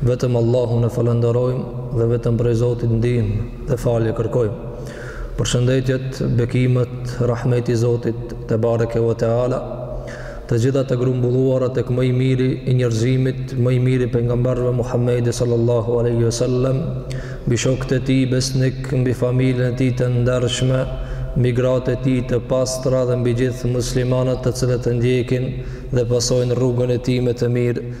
Vetëm Allahun e falënderojmë dhe vetëm prej Zotit ndihmë dhe falje kërkojmë. Përshëndetjet, bekimet, rahmeti i Zotit tebareke ve teala, të gjitha të grumbulluara tek më i miri i njerëzimit, më i miri i pejgamberëve Muhamedi sallallahu alaihi wasallam, mbi shokët e tij besnik, mbi familjen e tij të ndershme, mbi gratë e tij të pastra dhe mbi gjithë muslimanët të cilët e ndjekin dhe pasojnë rrugën e tij me të mirë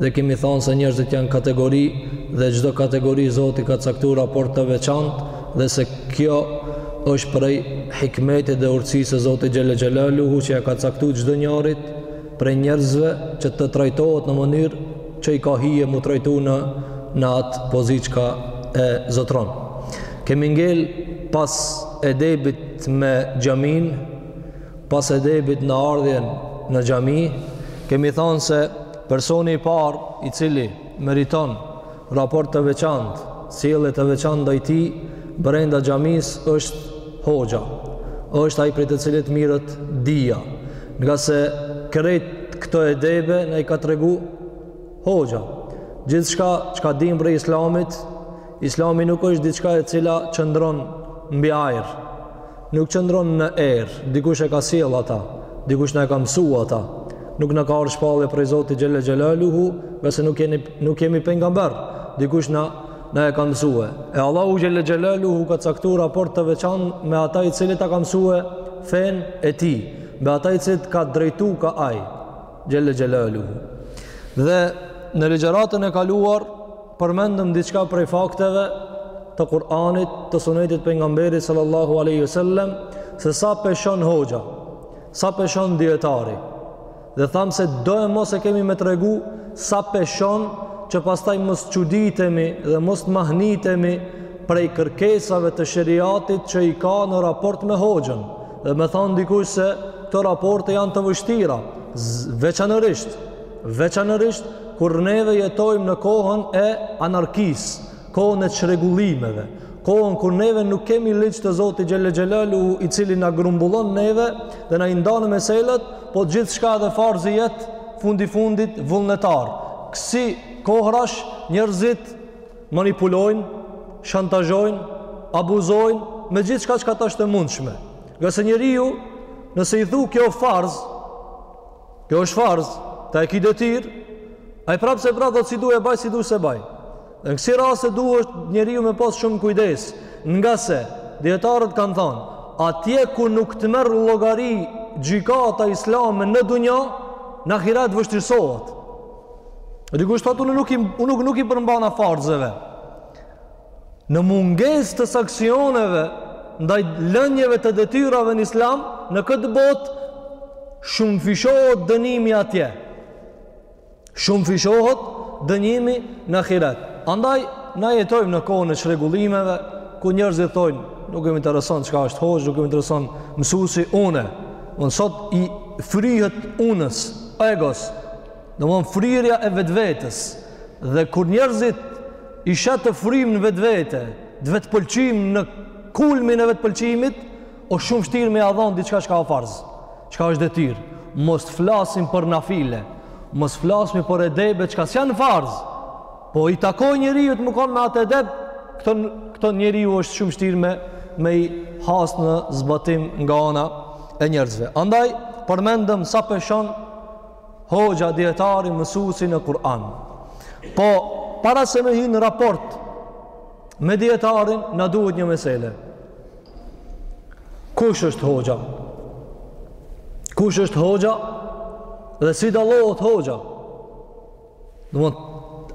dhe kemi thanë se njerëzit janë kategori dhe çdo kategori Zoti ka caktu raport të veçantë dhe se kjo është prej hikmetit dhe urtësisë së Zotit Xhelle Xhelaluhu që ja ka caktu çdo njanit prej njerëzve që të trajtohet në mënyrë që i ka hije mu trajtu në, në atë pozitë çka e zotron. Kemi ngel pas edebit me xhaminë, Pas edebit në ardhjen në xhami, kemi thanë se personi i parë i cili meriton raport të veçantë, sjellje të veçantë ndaj tij brenda xhamisë është hoxha. Është ai prej të cilit mirret dija, nga se krejt këto edebe na i ka tregu hoxha. Gjithçka çka dimë prej Islamit, Islami nuk është diçka e cila qëndron mbi ajër. Nuk qëndron në ajër, dikush e ka sjellë ata, dikush na e ka mësu ata. Nuk na ka ardh shpallje prej Zotit xhelle xhelaluhu, ngase nuk jeni nuk jemi pejgamber, dikush na na e ka mësue. E Allahu xhelle xhelaluhu ka caktu raport të veçantë me ata i cili ta ka mësue fenë e tij, me ata i cili t'ka drejtu ka ai, xhelle xhelaluhu. Dhe në ligjëratën e kaluar, Përmendëm diçka prej fakteve të Kur'anit, të Sunetit t'pejgamberit sallallahu alaihi wasallam se sa peshon hoxha, sa peshon dijetari. Dhe thamë se doemos e kemi me tregu sa peshon që pastaj mos çuditemi dhe mos mahnitemi prej kërkesave të sheriatit që i ka në raport me hoxhën dhe me thanë dikush se këto raporte janë të vështira veçanërisht Veçanërisht kur neve jetojmë në kohën e anarkisë, kohën e çrregullimeve, kohën kur neve nuk kemi ligj të Zotit xhelle xhelaluhu i cili na grumbullon neve dhe na i ndan meselet, po gjithçka edhe farzi jet fundi fundit vullnetar. Kësi kohërash njerëzit manipulojnë, shantazhojnë, abuzojnë me gjithçka çka t'asht e mundshme. Nga se njeriu nëse i thu kjo farz, Kjo është farz, ta e ki detyrë, ai prapë se prapë thotë si du e baj, si du se baj. Dhe në kësi rase duhet njeriu me pas shumë kujdes, ngase dijetarët kanë thanë, atje ku nuk të merr llogari gjykata islame në dunja, në ahiret vështirësohet. Dhe dikush thotë unë nuk, nuk, nuk i përmbana farzeve. Në mungesë të sanksioneve ndaj lënjeve të detyrave në Islam, në këtë botë shumëfishohet dënimi atje. Shumëfishohet dënimi në ahiret. Andaj na jetojmë në kohën e çrregullimeve ku njerëzit thonë, nuk më intereson çka është hoxhë, nuk më intereson mësuesi unë. Unë sot i fryhet unës, egos. Domethënë fryrja e vetvetes. Dhe kur njerëzit i sheh të frymë në vetvete, te vetëpëlqimi, në kulmin e vetëpëlqimit, është shumë shtirë me ia dhënë diçka çka është farz, çka është detyrë. Mos të flasim për nafile, mos flasim për edebe çka s'janë farz. Po i takon njeriut me u kon me atë edeb, këto këto njeriu është shumë shtirë me me i has në zbatim nga ana e njerëzve. Andaj përmendëm sa peshon hoxha, dijetari, mësusi në Kur'an. Po, para se me hi në raport me dijetarin, na duhet një mesele. Kush është hoxha? Kush është hoxha? Dhe si dallohet hoxha? Dhe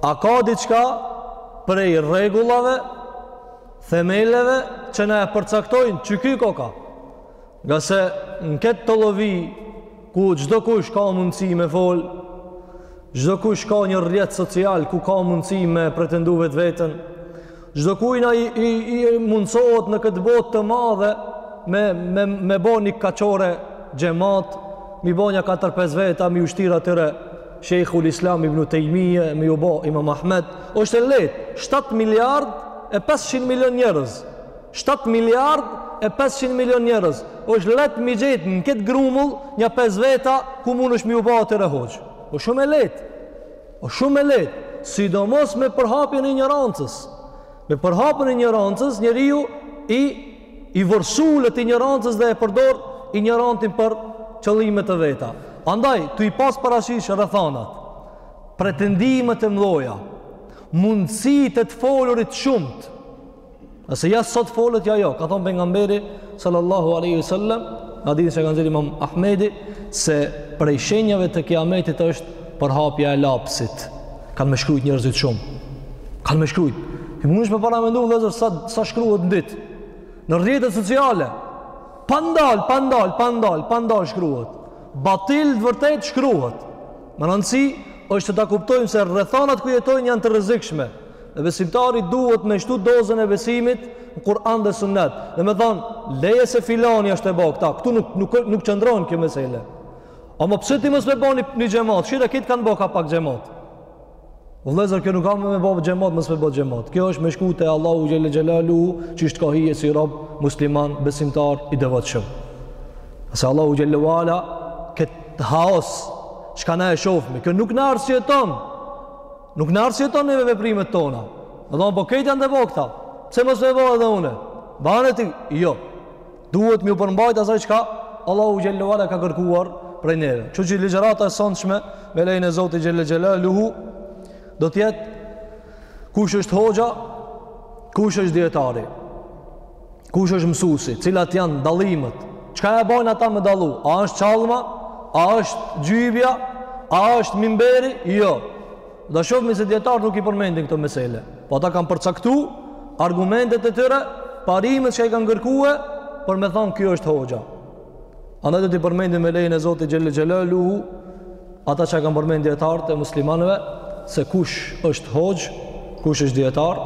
a ka diçka prej rregullave, themeleve, që na e përcaktojnë që ky koka? Ngase në këtë tollovi, ku çdokush ka mundësi me fol, çdokush ka një rrjet social, ku ka mundësi me pretendu vetveten, çdokujna i, i, i mundësohet në këtë botë të madhe, me, me, me bo një kaçore xhemat, m'i bo nja 4-5 veta, m'iu shtir atyre Shejhul Islam ibn Tejmije, m'iu bo Imam Ahmed, është e lehtë, 7 miliard e 500 milion njerëz, Shtatë miliard e pesëqind milion njerëz, është lehtë m'i gjet në këtë grumull nja pesë veta ku mundesh m'iu ba atyre hoxhë. Është shumë e lehtë. Është shumë e lehtë, sidomos me përhapjen e injorancës. Me përhapjen e injorancës, njeriu i i vërsulet injorancës dhe e përdor injorantin për qëllime të veta. Andaj, tu i pas parasysh rrethanat, pretendimet e mëdha, mundësitë e të folurit shumta, Nëse ja sot flet ja jo, ka thonë pejgamberi sallallahu alaihi wasallam, në hadithin që ka nxjerrë Imam Ahmedi se prej shenjave të kiametit është përhapja e lapsit. Kanë me shkrujt njerëzit shumë. Kanë me shkrujt. Ti mundesh me paramendu vëllezër sa sa shkruhet në ditë. Në rrjetet sociale. Pa ndal, pa ndal, pa ndal, pa ndal shkruhet. Batil të vërtetë shkruhet. Me rëndësi është ta kuptojmë se rrethanat ku jetojnë janë të rrezikshme. Dhe besimtari duhet me shtu dozën e besimit në Kur'an dhe Sunnet. Domethënë, leje se filani është duke bo këta, këtu nuk, nuk, nuk qëndron kjo mesele. Ama pse ti mos me bo një, një xhemat, shihe, këta kanë bo ka pak xhemat. Vëllezër, kjo nuk a me bo xhemat, mos me bo xhemat. Kjo është me shku te Allahu xhel-le xhelaluhu, qysh të ka hije si rob, musliman, besimtar, i devotshëm. Se Allahu xhel-le ve ala, këtë haos, që kemi na e shofmi, kjo nuk na arsyeton, Nuk na arsyeton neve veprimet tona. Me thonë, po këta janë duke bo këta. Pse mos me bo edhe unë? Bane ti? Jo. Duhet me iu përmbajt asaj çka Allahu xhel-le ve ala ka kërkuar prej neve. Kështu që ligjërata e sontshme, me lejen e Zotit xhel-le xhelaluhu, do të jetë kush është hoxha, kush është dijetari. Kush është mësusi? Cilat janë dallimet? Çka i bën ata me dallu? A është çallma? A është xhybja? A është mimberi? Jo. Do ta shofmi se dijetarët nuk i përmendin këto mesele. Po ata kanë përcaktu argumentet e tyre, parimet që i kanë kërkuar për me thonë ky është hoxha. Andaj do t'i përmendim me lejen e Zotit xhel-le xhelaluhu, ata që kanë përmend dijetarët e muslimanëve, se kush është hoxhë, kush është dijetar,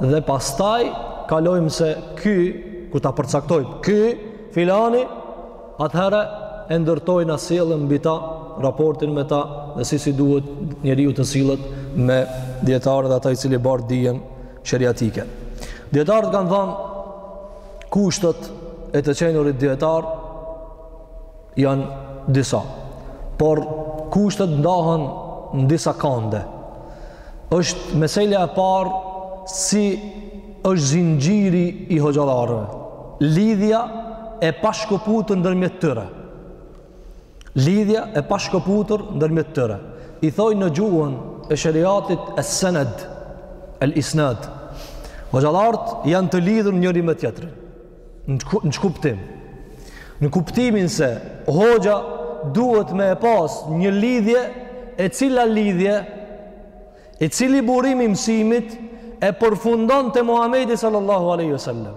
dhe pastaj kalojmë se ky, kur ta përcaktojmë, ky, filani, atëherë e ndërtojmë na sjelljen mbi ta, raportin me ta, dhe si si duhet njeriu të sillet me dijetarin dhe atë i cili bart dijen sheriatike. Dijetarët kanë thanë, Kushtet e të qenurit dijetar janë disa. Por kushtet ndahen në disa kande. Është meselja e parë si është zinxhiri i hoxhallarëve. Lidhja e pashkëputur ndërmjet tyre. Lidhja e pashkëputur ndërmjet tyre i thojnë në gjuhën e sheriatit es-sened, el-isnad. Hoxhallarët janë të lidhur njëri me tjetrin. Në ç'kuptim. Në kuptimin se hoxha duhet me e pas një lidhje e cila lidhje e cili burim i mësimit e përfundon te Muhamedi sallallahu alaihi wasallam.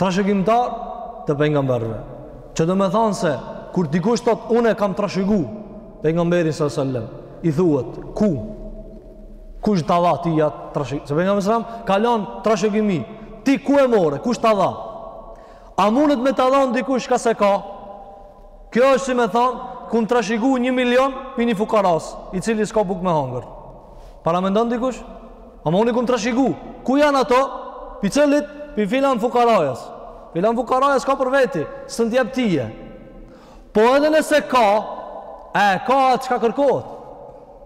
trashëgimtar të pejgamberëve. Që do me thonë se kur dikush thot unë e kam trashëgu pejgamberin sallallahu alajhi wasallam, i thuhet ku kush ta dha ti atë trashëgim? Se pejgamberi sallallahu alajhi wasallam ka lon trashëgimi. Ti ku e more? Kush ta dha? A mundet me ta dhon dikush çka s'e ka? Kjo është si me thonë, kum trashëgu një milion pi një fukaras, i cili s'ka buk me hangër. Paramendon dikush? Ama unë i kum trashigu, ku janë ato, pi cillit, pi filan fukarajas. Filan fukaraja s'ka për veti, s'un t'jep ty. Po edhe nëse ka, e ka atë çka kërkohet.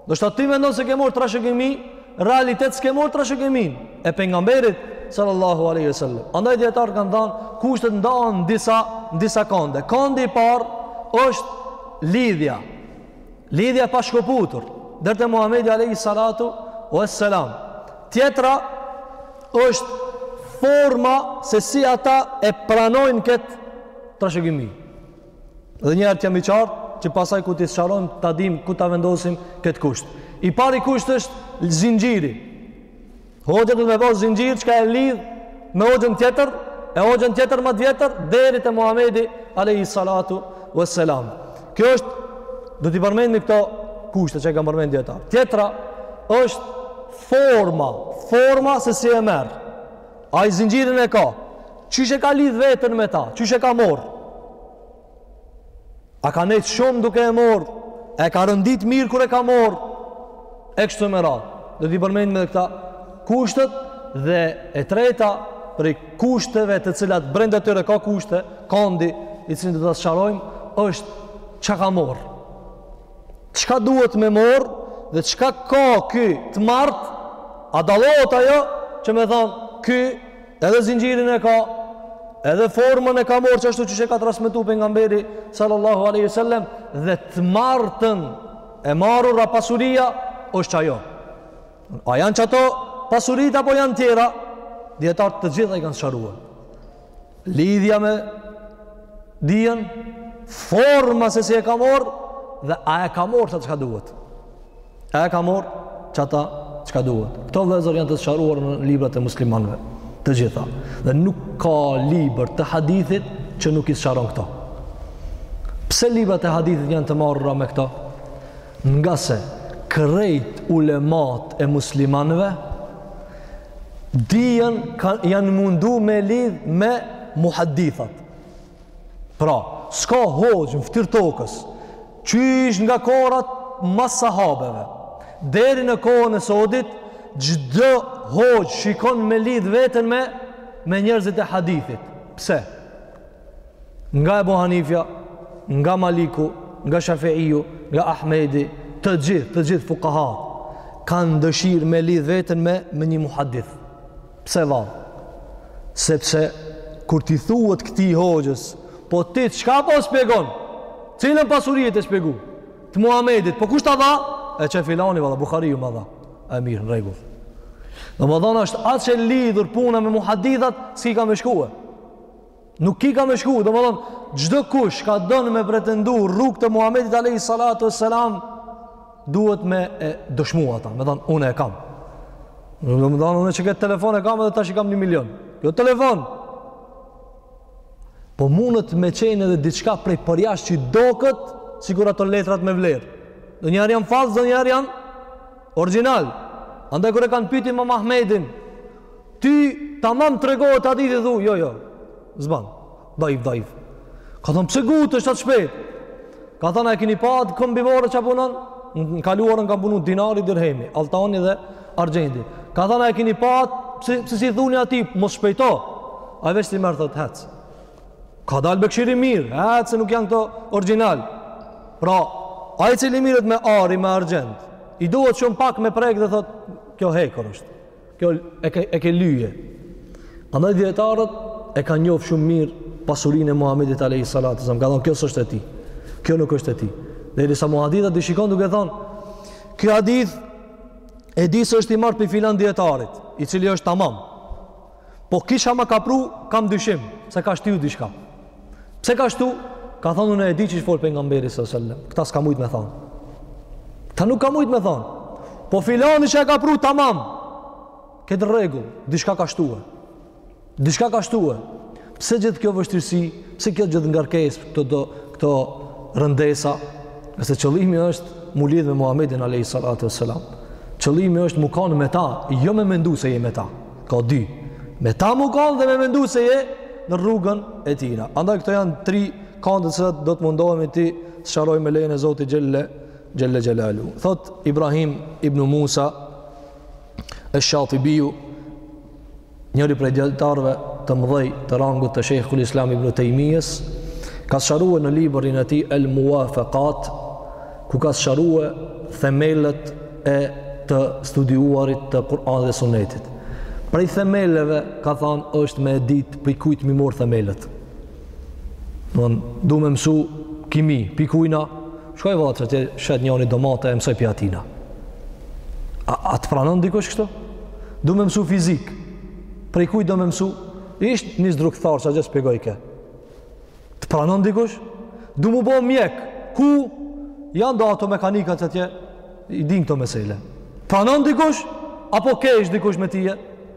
Ndoshta ti mendon se ke morë trashigimi, realitet s'ke morë trashigimin. E pejgamberit, sallallahu aleyhi sallam. Andaj dijetarët kanë thanë, kushtet ndahen në disa, në disa kande. Kandi i parë është lidhja, Lidhja e pashkëputur deri te Muhamedi alayhi salatu wassalam. Tjetra është forma se si ata e pranojnë kët trashëgimi. Dhe një herë të jam i qartë, që pasaj kur t'i sqarojmë, ta dim ku ta vendosim këtë kusht. I pari kusht është zinxhiri. Hoxha duhet me pas zinxhir çka e lidh me hoxhën tjetër, e hoxhën tjetër ma t'vjetër deri te Muhamedi alayhi salatu wassalam. Kjo është do t'i përmendmi këto kushte që e kanë përmend dijetarët. Tjetra është forma, forma se si e merr. Ai zinxhirin e ka. Çysh e ka lidh veten me ta? Çysh e ka marr? A ka nejtë shumë duke e morë, e ka rendit mirë kur e ka morë, e kështu me radhë. Do t'i përmendmi edhe këta kushtet dhe e treta prej kushteve të cilat brenda tyre ka kushte, kandi i cilin do ta sqarojmë, është ça ka morë. Çka duhet me morë dhe çka ka ky të marrtë, a dallohet ajo që me thonë ky Edhe zinxhirin e ka, edhe formën e ka marrë qashtu qysh e ka transmetu pejgamberi sallallahu aleyhi sallem dhe të marrtën e marrura pasuria është qajo a janë qato pasuritë apo janë tjera dijetarët të gjitha i kanë sqaruar lidhja me dijen forma se si e ka marrë dhe a e ka marrë qata çka duhet A e ka marr çata çka duhet. Këto vëllezër janë të sqaruar në librat e muslimanëve, të gjitha. Dhe nuk ka libër të hadithit që nuk i sqaron këto. Pse librat e hadithit janë të marrura me këto? Nga se krejt ulemat e muslimanëve dijen janë mundu me lidh me muhadithat. Pra, s'ka hoxhë në ftyr tokës, qysh nga kohërat mas sahabeve, deri në kohën e sodit, çdo hoxhë shikon me lidhë veten me, me njerëzit e hadithit. Pse? Nga Ebu Hanifja, nga Maliku, nga Shafiiu, nga Ahmedi, të gjithë, të gjithë fukahat, kanë dëshirë me lidhë veten me, me një muhadith. Pse vallë? Sepse kur t'i thuhet këtij hoxhës, po ti çka po shpjegon? Cilën pasuri je tu shpjegu? Të Muhamedit, po kush ta dha? E qe filani valla Buhariu ma dha. E mirë, në rregull. Domethënë është qaq e lidhur puna me muhadithat, s'ki ka me shkue. Nuk ki ka me shku, domethënë, çdokush ka don me pretendu rrug të Muhammedit Alejhi Salatu ve Selam, duhet me e dëshmu ata, me thanë, une e kam. Domethënë, une qe këtë telefon e kam edhe tash i kam një milion. Kjo telefon! Po mundet me qenë edhe diçka prej përjasht që doket sikur ato letrat me vlerë. Donjëherë janë fall, donjëherë janë Orgjinal. Andaj kur e kanë pyet Imam Ahmedin, ti tamam t'tregohet hadithi thu, jo, jo. Zban. Daif, daif. Ka thënë pse gutesh aq shpejt? Ka thënë e keni pa atë këmbimore ça punon? Në kaluarën kohë ka punu dinari, dirhemi, altani dhe argjendi. Ka thënë e keni pa atë pse s'i thuni atij mos shpejto? Ai veç t'i merr thotë hec. Ka dalë bakshiri mirë, hec se nuk janë këto origjinal. Pra, ai i cili mirret me ari, me argjend, i duhet shumë pak me prek dhe thot, kjo hekër është, kjo e ke, e ke lyje. Andaj dijetarët e kanë njofë shumë mirë pasurinë e Muhammedit Alejhi Salatu Selam, ka thonë, kjo s'është e tij, kjo nuk është e tij. Derisa muhadithat i shikon duke thonë, ky hadith e di se është i marrë prej filan dijetarit, i cili është tamam. Po qysh ma ka pru, kam dyshim, se ka shtu diçka. Pse kështu? Ka thonë unë e di qysh fol Pejgamberi s.a. sel-lem. Këta s'ka mujtë me thonë. Këta nuk ka mujtë me thonë. Po filani që e ka pru, tamam. Krejt n'rregull, diçka ka shtuë. Diçka ka shtuë. Pse gjithë kjo vështirësi, pse kjo gjithë ngarkesë, këto këto rëndesa, sepse qëllimi është mu lidh me Muhamedin alejhi salatu ve selam. Qëllimi është mu kanë me ta, jo me mendu se je me ta. Ka dy. Me ta mu kanë dhe me mendu se je në rrugën e tina. Andaj këto janë tri kande të cilat do të mundohemi t'i sqarojmë me lejen e Zotit xhel-le, xhel-le xhelaluhu. Thot Ibrahim ibn Musa esh-Shatibiu, Njëri prej dijetarëve të mëdhenj të rangut të Shejhul Islam Ibn Tejmijes, ka sqarue në librin e tij El Muvafekat, ku ka sqarue themelet e të studiuarit të Kur'anit dhe Sunetit. Prej themeleve, ka thanë, është me ditë prej kujt m'i marrë themelet. Në du me mësu kimi, pi kujna, shkoj atje shet njoni domate e mësoj pi atina. A, a të pranon dikush kështu? Du me mësu fizik, prej kuj do me mësu? Është një zdrukthtar që e shpjegojke. Të pranon dikush? Du m'u bo mjek, ku janë do ato mekanika qatje i din këto mesele. Pranon dikush? Apo keshë dikush me tije?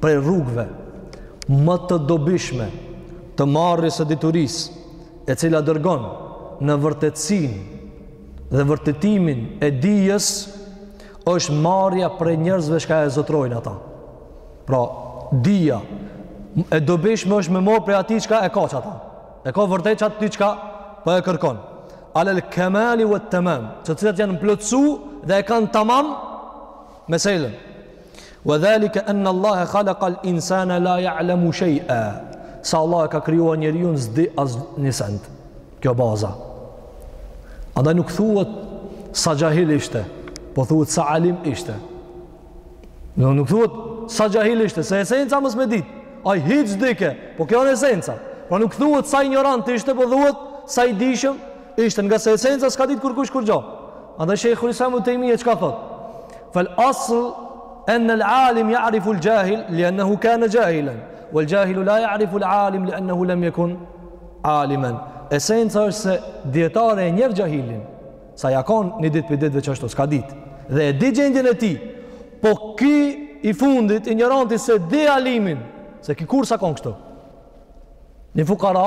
prej rrugëve më të dobishme të marrjes së diturisë, e cila dërgon në vërtetësinë dhe vërtetimin e dijes, është marrja prej njerëzve çka e zotërojnë ata. Pra, dija e dobishme është me marrë prej atij çka e ka qata. E ka vërtet qata ti çka po e kërkon. Alel kemali wa tamam, të cilat janë plotësu dhe e kanë tamam Meselën. Wa dhalika anna Allaha khalaqa al-insana la ya'lamu shay'a. Se Allah e ka krijuar njeriun s'di asnjë send. Kjo baza. Andaj nuk thuhet sa jahil ishte, po thuhet sa alim ishte. Nuk nuk thuhet sa jahil ishte, se esenca mos me dit. Ai hiç s'dike, po kjo është esenca. Po nuk thuhet sa injorant ishte, po thuhet sa i dijshëm Ishte ngase esenca s'ka ditë kërkush kurgjo. Andaj shekhul islam Ibn Tejmije çka thot. Fal asl enne l-alim ja'rifu l-xhahil, li ennehu kane xhahilen. Wal xhahilu la ja'rifu l-alim, li ennehu lem jekun alimen. Esenca është se dijetari e njeh xhahilin. Se aj a kon një ditë pi ditëve qashtu, s'ka ditë. Dhe e di gjendjen e tij. Po ki i fundit, injoranti s'e di alimin. Se ki kurrë s'a kon kështu. Një fukara,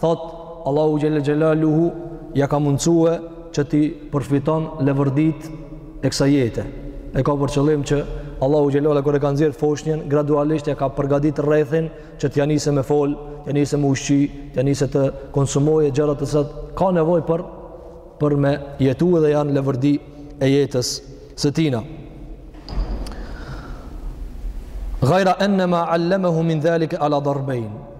Thot, Allahu Xhelle Xhelaluhu ja ka mundësue që t'i përfiton leverditë e kësaj jete. E ka për qëllim që Allahu Xhelle kur e ka nxjerrë foshnjen, gradualisht ja ka përgadit rrethin që t'ja nisë me fol, t'ja nisë me u ushqy, t'ja nisë të konsumojë gjëra të cilat ka nevojë për, për me jetu dhe janë leverdi e jetës së tina. Gajra enne ma allemehu min dhalik ala darbejnë.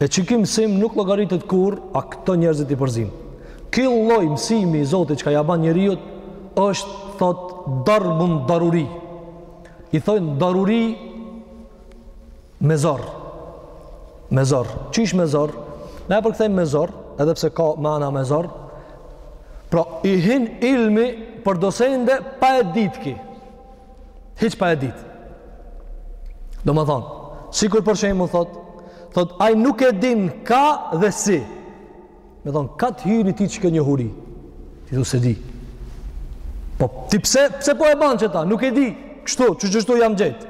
E qiky mësim nuk llogaritet kurrë, a këto njerëzit i përzin. Ky lloj mësimi i Zotit çka ia ban njeriut, është, thot, darbun daruri. I thojnë daruri me zor. Me zor. Qish me zor? Ne e përkëthejmë me zor, edhe pse ka mana me zor. Pra, i hin ilmi për do sende pa e dit ki. hiç pa e ditë. Domethonë, sikur për shembull thotë, thotë, aj nuk e din kah dhe si. Me thonë, kah t'hyri ty qikjo njohuri. Ti s'e di. Po, ti pse, pse po e banë qita, nuk e di. Kështu, qe qështu jam gjetë.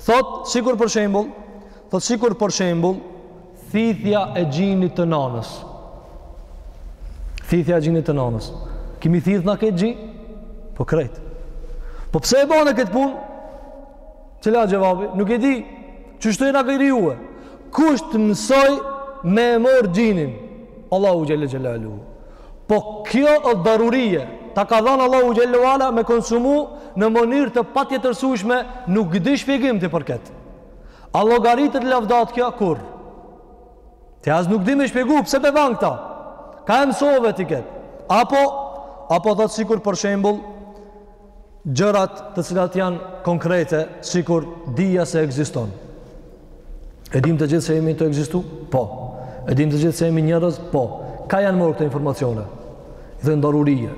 Thotë, sikur për shembull, thotë sikur për shembull, thithja e gjinit të nanës. Thithja e gjinit të nanës. Kimi thith na këtë gji? Po krejt. Po pse e ban këtë punë? Cili xhevabi? Nuk e di. Qeshtu jena kriju. Kush të mësoi me e marr gjinin? Allahu xhel-le xhelaluhu. Po kjo është darurie, ta ka dhanë Allahu xhel-le ve ala me konsumu në mënyrë të patjetërsueshme, nuk di shpjegim ti për këtë. A llogaritet lavdatë kjo kur? Ti as nuk di me shpjegu pse pe ban këta. Ka e mësove ti kët. Apo apo thotë sikur për shembull gjërat të cilat janë konkrete, sikur dija se ekziston. E dimë të gjithë se jemi tu ekzistu? Po. E dimë të gjithë se jemi njerëz? Po. Ka janë marrë këto informacione? I thonë darurije.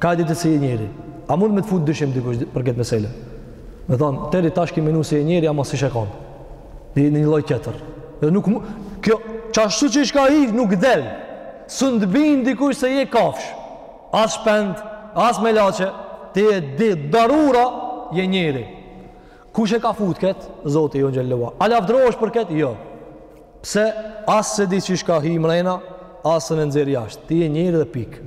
Ka e dite se je njeri? A mund me të futë dyshim dikush për këtë mesele? Me thanë, deri tash ki menu se je njeri, ama si shekon. je një lloj tjetër. Dhe nuk mu... Kjo, qashtu qysh ka hi, nuk del. S'un të bind dikush se je kafshë. As shpend, as melaqe, ti e di darura je njeri. Kush e ka fut kët? Zoti jonë xhel-le ve ala. A lavdrohesh për kët? Jo. Pse as s'e di qysh ka hi mrena, as s'un e nxjerr jashtë. Ti je njeri dhe pikë.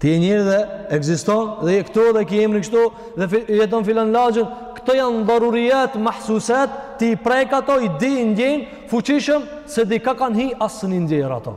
Ti je njeri dhe ekziston dhe je këtu dhe ki emrin kështu dhe jeton filan lagjen. Këto janë darurijat mahsusat, ti i prek ato, i di, i ndjen fuqishëm s'e di ka kanë hi as s'un i nxjerr ato.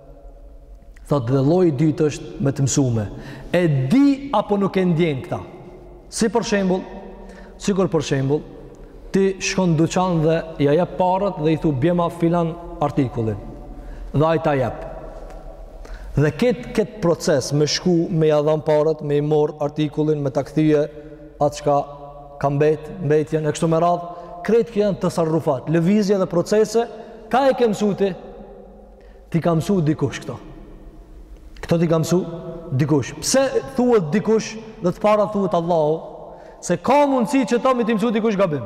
Thotë dhe lloji i dytë është me të mësume. E di apo nuk e ndjen këta. Si për shembull, sikur për shembull, ti shkon në duqan dhe ja jep paret dhe i thu bjema filan artikullin. Dhe ai ta jep. Dhe këtë kët proces me shku, me ja dhanë paret, me e marr artikullin, me ta kthye atë çka ka mbet, mbetjen e kështu me radhë, krejt këto janë tesarrufat, lëvizje dhe procese, ka e ke mësu ti? T'i ka mësu dikush këto. Këto t'i ka mësu dikush. Pse thuhet dikush dhe te e para thuhet Allahu se ka mundësi qeto me t'i mësu dikush gabim.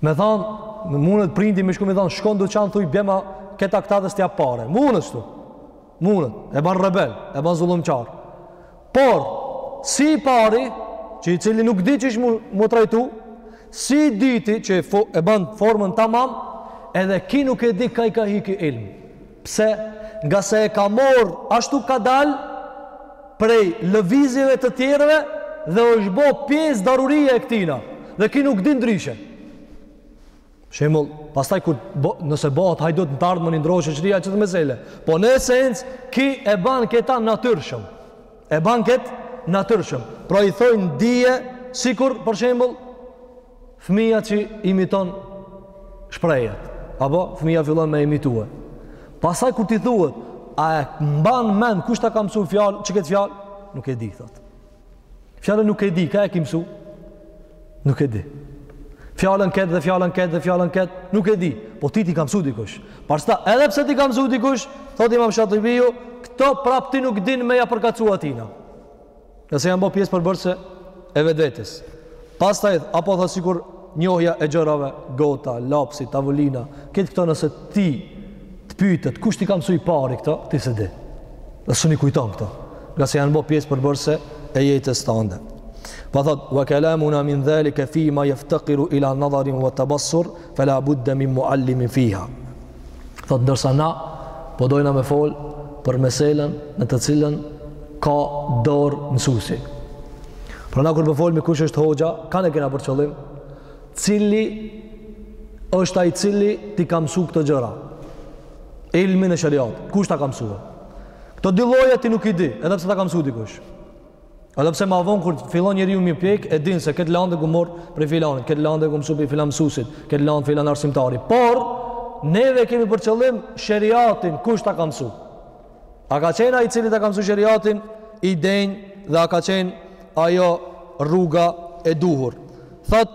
Me thanë, mundet prindi me shku me thanë, shko n'duqan thuj bjema këta këta dhe s'ka pare. Mundet kshtu. Mundet, e ban rebel, e ban zullumqar. Por, si i pari, që i cili nuk di qysh m'u trajtu, si i dyti që e ban formën tamam, edhe ky nuk e di ka i ka hi ky ilm. Pse, ngase e ka marrë, ashtu ka dalë, prej lëvizjeve të tjerëve, dhe është bo pjesë darurie e këtina, dhe ky nuk di ndryshe. Shembull, pastaj kur bo, nëse bëhet hajdut në të ardhmën i ndrohet shoqëria tjetër mesele. Po në esencë ki e bën këta natyrshëm. E bën kët natyrshëm. Pra i thojnë dije sikur për shembull fëmija që imiton shprehjet. Apo fëmija fillon me imitue. Pastaj kur t'i thuhet a e mban mend kush ta ka mësu fjalë, qe këtë fjalë? Nuk e di thotë. Fjalën nuk e di, ka e ki mësu? Nuk e di. Fjalën ketë dhe fjalën ketë dhe fjalën ketë, nuk e di. Po ti t'i ka mësu dikush. Pastaj, edhe pse t'i ka mësu dikush, thot imam Shatibiju, këto prap ti nuk din me ja përkatsu atina. Ngase janë bo pjesë përbërëse e vetvetes. Pastaj apo thot sikur njohja e gjërave, gota, lapsi, tavolina, këtë këto nëse ti të pyjtet, kush t'i ka mësu i pari këto, ti s'e di. Dhe s'un i kujton këto, ngase janë bo pjesë përbërëse e jetës tande. Po thot, wa kalamuna min dhalika fima jeftakiru ila nadharin wa tebasur, Fela budde min muallimin fiha. Thot ndërsa na po dojna me fol për meselën në të cilën ka dorë mësuesi. Pra na kur po folmi kush është hoxha, kan e kena për qëllim, cili është ai cili t'i ka mësu këto gjëra. Ilmin e sheriat, kush ta ka mësuar? Këto dy lloje ti nuk i di, edhe pse ta ka mësu dikush. Edhe pse ma vonë kur fillon njeriu m'u pjek, e din se këtë land e kum morr prej filanit, këtë land e kum mësu prej filan mësuesit, këtë landë filan arsimtari. Por neve kemi për qëllim sheriatin, kush ta ka mësu? A ka qenë ai i cili ta ka mësu sheriatin i denjë dhe a ka qenë ajo rruga e duhur? Thot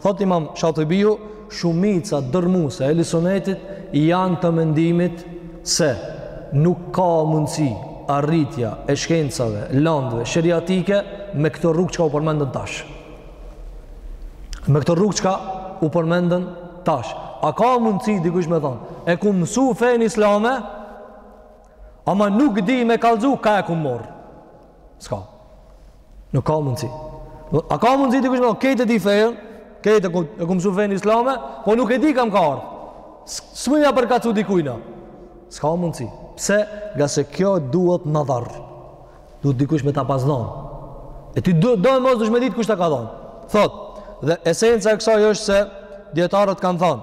Thot imam Shatibiu, shumica dërmuse e Ehli Sunetit janë të mendimit se nuk ka mundësi arritja e shkencave, landve, sheriatike me këto rrugë çka u përmendën tash. Me këto rrugë çka u përmendën tash. A ka mundësi, dikush me thonë, e kum mësu fenë islame, ama nuk di me kallzu, ka e kum morr. S'ka. Nuk ka mundësi. A ka mundësi dikush me thonë kejt e di fejën, kejt e kum mësu fejën islame, po nuk e di ka m'ka ardhë. S'muj ja përkatsu dikujna. S'ka mundësi. Pse? Ngase kjo duhet nadhar. Duhet dikush me ta pas dhonë. E ti do, doemos dush me ditë kush ta ka dhonë. Thot, dhe esenca e kësaj është se djetarët kanë thonë,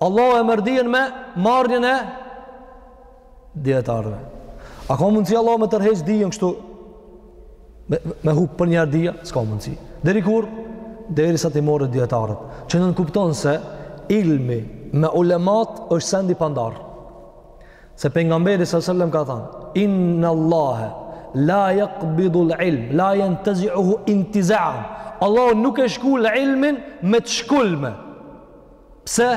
Allahu e merr dijen me marrjen e dijetarëve. A ka mundsi Allahu me tërheq dijen kështu me me hup përnjëherë dija, s'ka mundsi. Deri kur derisa t'i morrë dijetarët, që nënkupton se ilmi me ulemat është send i pandarë. Se pejgamberi sa selam ka thanë, inna Allahe la yaqbidu al-ilm, la yantazi'uhu intiza'an. Allahu nuk e shkul ilmin me të shkulme. Pse?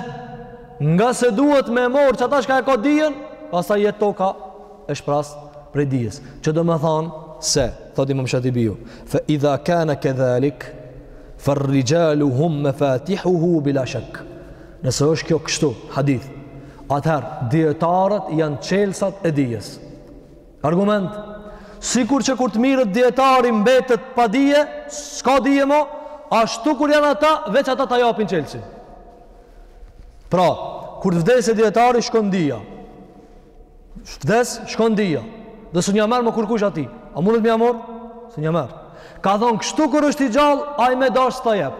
Ngase duhet me morë qata shka e ka dijen, pastaj jet toka e shprazt prej dijes. Që domethanë se, thotë imam Shatibiu, fe idha kane kedhalik, fe rrijalu hum mefatihuhu bila shak. Nëse është kjo kështu, hadith, atëherë, dijetarët janë çelsat e dijes. Argument, Sikur që kur të mirret dijetari mbetet pa dije, s'ka dije mo, ashtu kur janë ata, veç ata ta japin çelësin. Pra, kur të vdesë dijetari shkon dija. Vdes shkon dija. Dhe s'un ja merr mo kurkush atij. A mundet me ja marr? S'un ja merr. Ka thonë kështu kur është i gjallë, ai me dasht ta jap.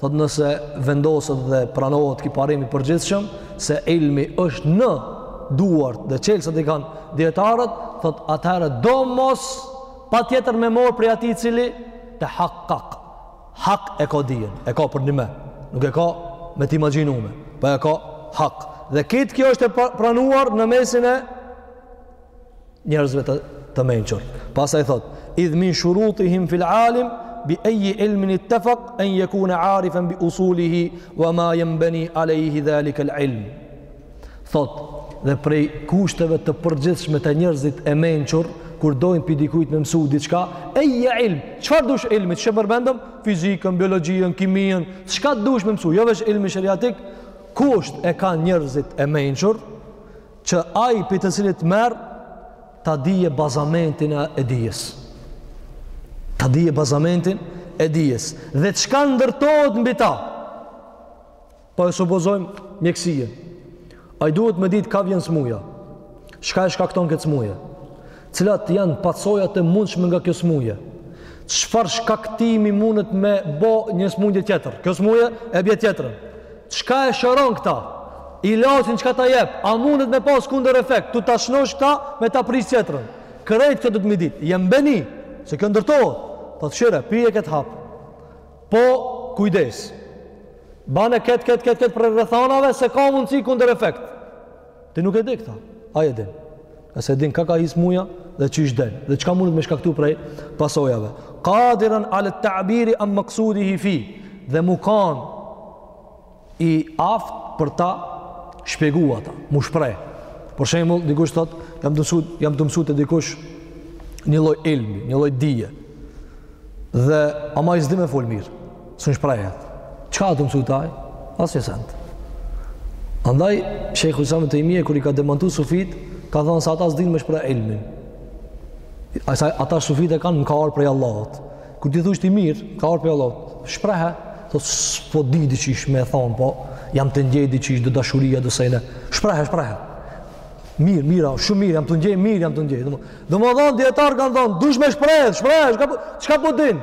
Thotë nëse vendoset dhe pranohet ki parim i përgjithshëm se ilmi është në duart dhe çelësat i kanë dijetarët, thotë atëherë domos patjetër me mor prej atij i cili tehaqqaq. Hak e ka dijen, e ka përnime. Nuk e ka me të imagjinume, po e ka hak. Dhe këtë kjo është e pranuar në mesin e njerëzve të të mençur. Pastaj thotë: "Idh min shurutihim fil alim bi ayi ilmin ittafaq an yakun arifan bi usulihi wa ma yanbani alayhi dhalika al ilm." Thotë: "Dhe prej kushteve të përgjithshme te njerëzit e mençur, kur dojnë pi dikujt me mësu diçka, ayi ilm, çfarë dush ilmi, e përmendëm, Fizikën, biologjinë, kiminë, çka dush me mësu, jo veç ilmi sheriatik, kusht e kanë njerëzit e mençur, Që ai prej të cilit merr, ta dijë bazamentin e dijes. Ta dijë bazamentin e dijes dhe çka ndërtohet mbi ta. Po e supozojmë mjekësinë. Ai duhet me ditë ka vjen smuja. Çka e shkakton këtë smuje? Cilat janë pasojat e mundshme nga kjo smundje? Çfarë shkaktimi mundet me bë një smundje tjetër? Kjo smundje e bie tjetrën. Çka e shëron këta? Ilaçin çka ta jep? A mundet me pas kundër efekt? Tu ta shnosh këta me ta prish tjetrën. Krejt këto do t m'i ditë. Jembeni, se kjo ndërtohet. Po të shire, pije këtë hapë. Po, kujdes. Bane këtë, këtë, këtë, këtë prej rrethanave, se ka mundësi kundër efekt. Ti nuk e di këta, ai e din. E s'e din ka ka hi smuja dhe çish den, dhe çka mundet me shkaktu prej pasojave. Kadiran ala tabiri an maksudihi fi, dhe mu kanë i aftë për ta shpjegu ata, mu shpreh. Për shembull, dikush thot, jam tu mësu, jam tu mësu te dikush një lloj ilmi, një lloj dije, dhe ama ai s'di me folë mirë. S'shprehet. Çka të mësu ty aj? Asnjë send. Andaj, Shejhul Islam Ibn Tejmije, kur i ka demantu sufit, ka thonë se ata s'dinë me shpreh ilmin. Asa, ata sufit e kanë në ka ardh prej Allahut. Kur t'i thush ti mirë, ka ardh prej Allahut. Shprehe, të s'po di di çish me thonë, po jam tu ndje diçish dhe dashuria do sene. Shprehe, shprehe. Mirë, mirë, shumë mirë, jam tu ndje, mirë, jam tu ndje. Domethonë, dijetarët kanë thonë, duhesh me shprehe, shprehe, çka po, çka po din?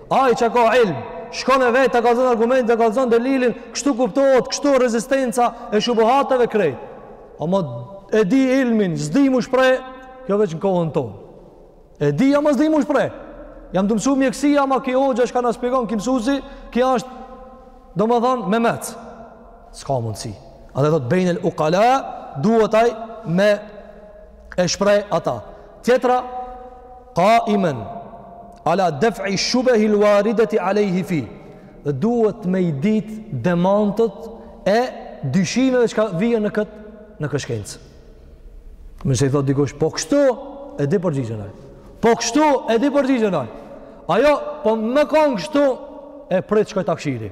Ai çka ka ilm, shkon e vetë, ta kallzon argumentin, ta kallzon delilin, kështu kuptohet, kështu rezistenca e shubuhateve krejt. Ama e di ilmin, s'di mu shpreh, kjo veç në kohën tonë. E di, ama s'di mu shpreh. Jam tu mësu mjekësi, ama ky hoxha s'ka na shpjegon, ky mësusi, ky është, domethonë, memec. S'ka mundësi. Edhe thotë, bejnel ukala, duhet aj me e shpreh ata. Tjetra qaiman ala daf'i shubah al-waridah alayhi fi. Dhe duhet me i dit demantët e dyshimeve çka vijnë në kët në këtë shkencë. Nëse i thot dikush, po kështu e di përgjigjen ai. Po kështu e di përgjigjen ai. A jo, po me kon kështu e pret shkoj takshiri.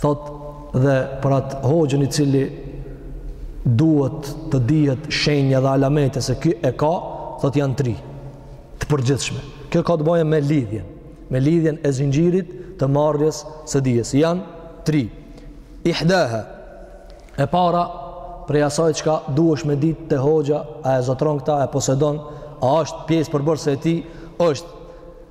thot dhe për atë hoxhën i cili duhet të dihet shenja dhe alamete se ky e ka, thot janë tri të përgjithshme. Kjo ka të bëjë me lidhjen, me lidhjen e zinxhirit të marrjes së dijes. Janë tri. Ihdaha. E para prej asaj çka duhesh me ditë te hoxha, a e zotron këta, a e posedon, a është pjesë përbërëse e tij, është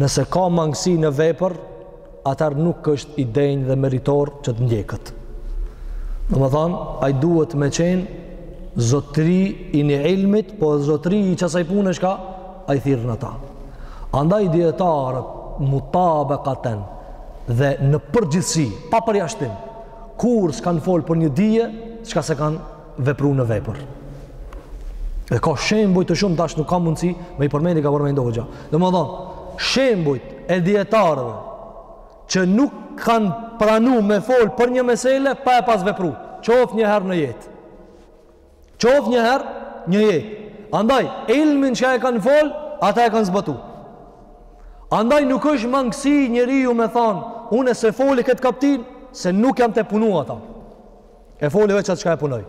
Nëse ka mangësi në vepër, atëherë nuk është i denjë dhe meritor që të ndjeket. Domethanë, ai duhet me qenë zotri i një ilmit, po dhe zotri i qasaj pune çka ai thirr në ta. Andaj dijetarët, mutabekaten, dhe në përgjithsi, pa përjashtim, kurrë s'kanë folë për një dije, çka s'e kanë vepru në vepër. Dhe ka shembuj të shumë tash nuk ka mundësi me i përmend, i ka përmend hoxha. Domethonë, shembujt e dijetarëve që nuk kanë pranu me folë për një mesele pa e pas vepru. Qoft një herë në jetë. Qoft një herë në jetë. Andaj, ilmin që e kanë folë, ata e kanë zbatu. Andaj nuk është mangësi njeriu me thanë, unë s'e foli këtë kaptinë, se nuk jam tu e punu ata. E foli veç atë çka e punoi.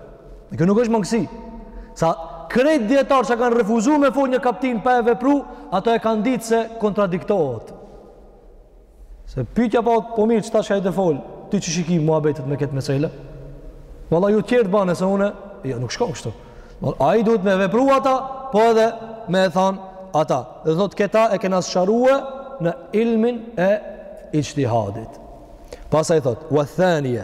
Dhe kjo nuk është mangësi. Sa krejt dijetarë që kanë refuzu me fol një kaptinë pa e vepru, ata e kanë ditë se kontradiktohet. Se pyetja po po mirë çta çka je tu fol, ti qysh i ke muhabetet me këtë mesele? Valla ju tjerët bane, se une, jo, nuk shkon kështu. Ai duhet me vepru ata, po edhe me e thanë ata. Dhe thotë këta e kena sqaru në ilmin e ixhtihadit. Pastaj thotë, wa thanije,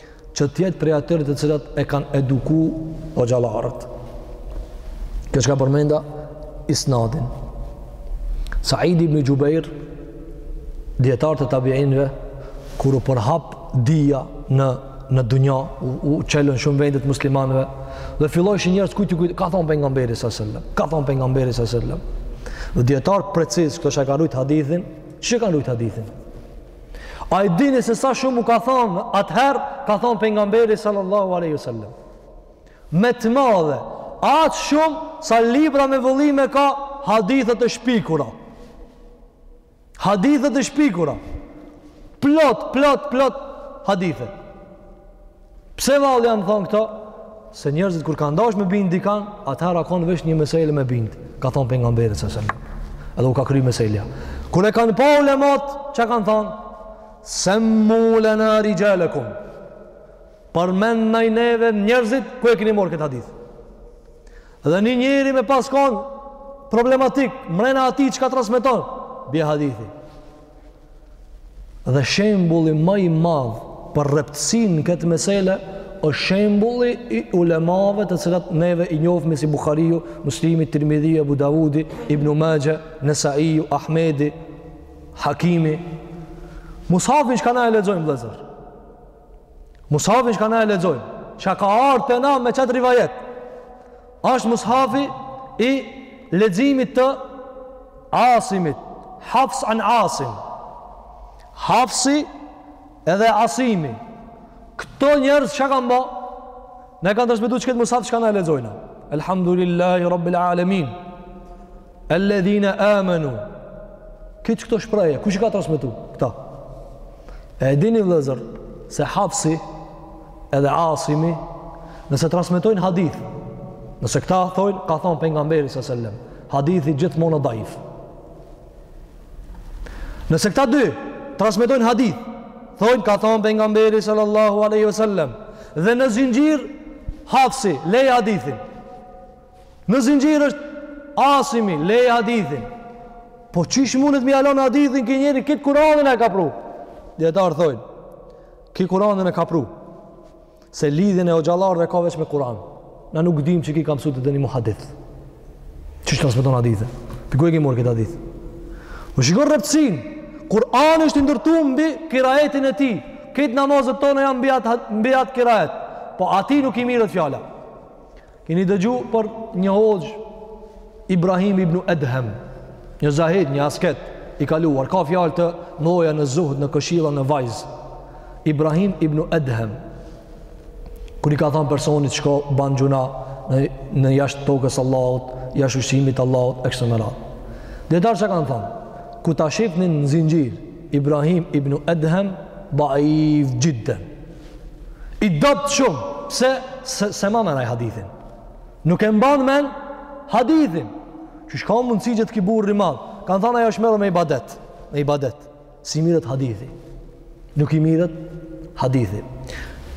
që të jetë prej atyre të cilët e kanë eduku hoxhallarët. Kjo çka përmenda, isnadin. Said ibn Xhubejr, dijetarët e tabiinëve, kur u përhap dija në, në dunja, u, u çelën shumë vende t'muslimanve, dhe fillojshin njerëz kujti kujti, ka thonë pejgamberi së sellem, ka thonë pejgamberi së sellem. Dhe dijetarë preciz, këto që e kanë rujt hadithin, që e kanë rujt hadithin? A i dini se sa shumë u ka thonë atëherë, ka thonë pejgamberi sallallahu aleyhi sallam. Me të madhe, aq shumë sa libra me vëllime ka hadithet e shpikura. Hadithet e shpikura. Plot, plot, plot hadithet. Pse vallë janë thonë këto? Se njerëzit kur kanë dasht me bind dikan, atëherë a kon veç një mesele me bind, ka thonë pejgamberi sa selam. Edhe u ka kry meselja. Kur e kanë pa ulemat, çka kanë thonë? Semmu lana rijalakum. Përmendnaj neve njerëzit ku e keni marrë këtë hadith. Dhe një njeri me pas kon problematik, mrena atij çka transmeton, bie hadithi. Dhe shembulli ma i madh për rreptësinë në këtë mesele është shembulli i ulemave të cilat neve i njohmi si Buhariu, Muslimi, Tirmidhiu, Abu Davudi, Ibn Maxhe, Nesaiu, Ahmedi, Hakimi. Mushafin çka na e lexojmë vëllazër. Mushafin çka na e lexojmë, çka ka ardh te na me çat rivajet. Është mushafi i leximit të Asimit, Hafs an Asim. Hafsi edhe Asimi. Këto njerëz çka kanë ba? Na e kanë transmetu çket mushaf çka na e lexojmë. Elhamdulillahi rabbil alamin. Alladhina amanu. Kejt këto shprehje, kush i ka transmetu? Këta. E dini vllëzër, se Hafsi edhe Asimi, nëse transmetojnë hadith, nëse këta thojnë, ka thonë pejgamberi së sellem, hadithi gjithmonë daif. Nëse këta dy transmetojnë hadith, thojnë, ka thonë pejgamberi sallallahu aleyhi sellem, dhe në zinxhir, Hafsi, leje hadithin. Në zinxhir është Asimi, lej hadithin. Po qysh mundet me ia lon hadithin ky njeri qi kit Kur'anin e ka pru. Dietar thonë, ky Kur'anin e ka pru. Se lidhjen e hoxhallarëve ka veç me Kur'an. Na nuk dimë që ky ka mësu te ndonji muhadith. Qysh transmeton hadithin. Ti ku e ke marrë këtë hadith? Po shikon rreptësinë. Kur'ani është i ndërtuar mbi kiraetin e tij. Këtë namazet tona janë mbi atë mbi atë kiraet. Po atij nuk i merret fjala. Keni dëgju për një hoxh Ibrahim ibn Edhem, një zahid, një asket i kaluar. Ka fjalë të mëdha në zuhd, në këshilla, në vaz. Ibrahim ibn Edhem. Kur i ka thënë personit shko ban gjynah në në jashtë tokës Allahut, jashtë ushqimit Allahut e kështu me radhë. Dijetarët çka kanë thënë? Ku ta shihni në zinxhir Ibrahim ibn Edhem, da'if jiddan. i dobët shumë pse se, se mban men ai hadithin nuk e mban men hadithin qysh ka mundësi gjithë ky burrë i madh kanë thanë ai është marrë me ibadet me ibadet s'i merret hadithi nuk i merret hadithi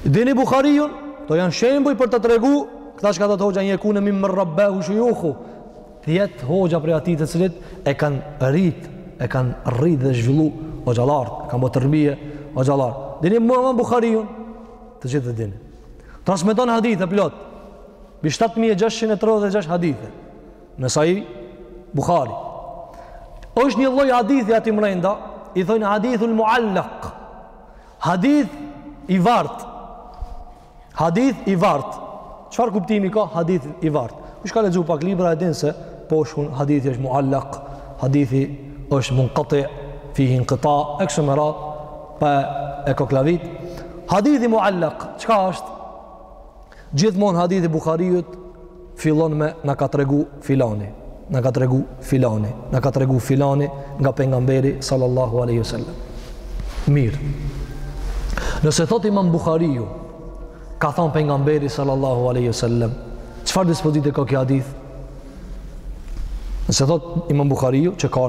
dini Buhariun këto janë shembuj për të tregu këta çka tha hoxha en jekune mimmen rabbahu shujuhu të jetë hoxha prej atij të cilit e kanë rrit, e kanë rrit dhe zhvillu hoxhallarët, kanë bërë terbije hoxhallarët. Dini Imam Buhariun, të gjithë e dini. Transmeton hadithe plot. Mbi 7636 hadithe. Në Sahih Buhari. Është një lloj hadithi aty mrenda, i thonë hadithul muallaq. Hadith i vartë. Hadith i vartë. Çfarë kuptimi ka hadith i vartë? Kush ka lexuar pak libra e din se po shkrun hadithi është muallaq, hadithi është munqati fihi inqita, e kështu me radhë pa e koklavit. Hadithi muallaq, çka është? Gjithmonë hadithi Buhariut fillon me na ka tregu filani, na ka tregu filani, na ka tregu filani nga pejgamberi sallallahu alaihi wasallam. Mirë. Nëse thot Imam Buhariu ka thon pejgamberi sallallahu alaihi wasallam, çfarë dispozite ka ky hadith? Nëse thot Imam Buhariu që ka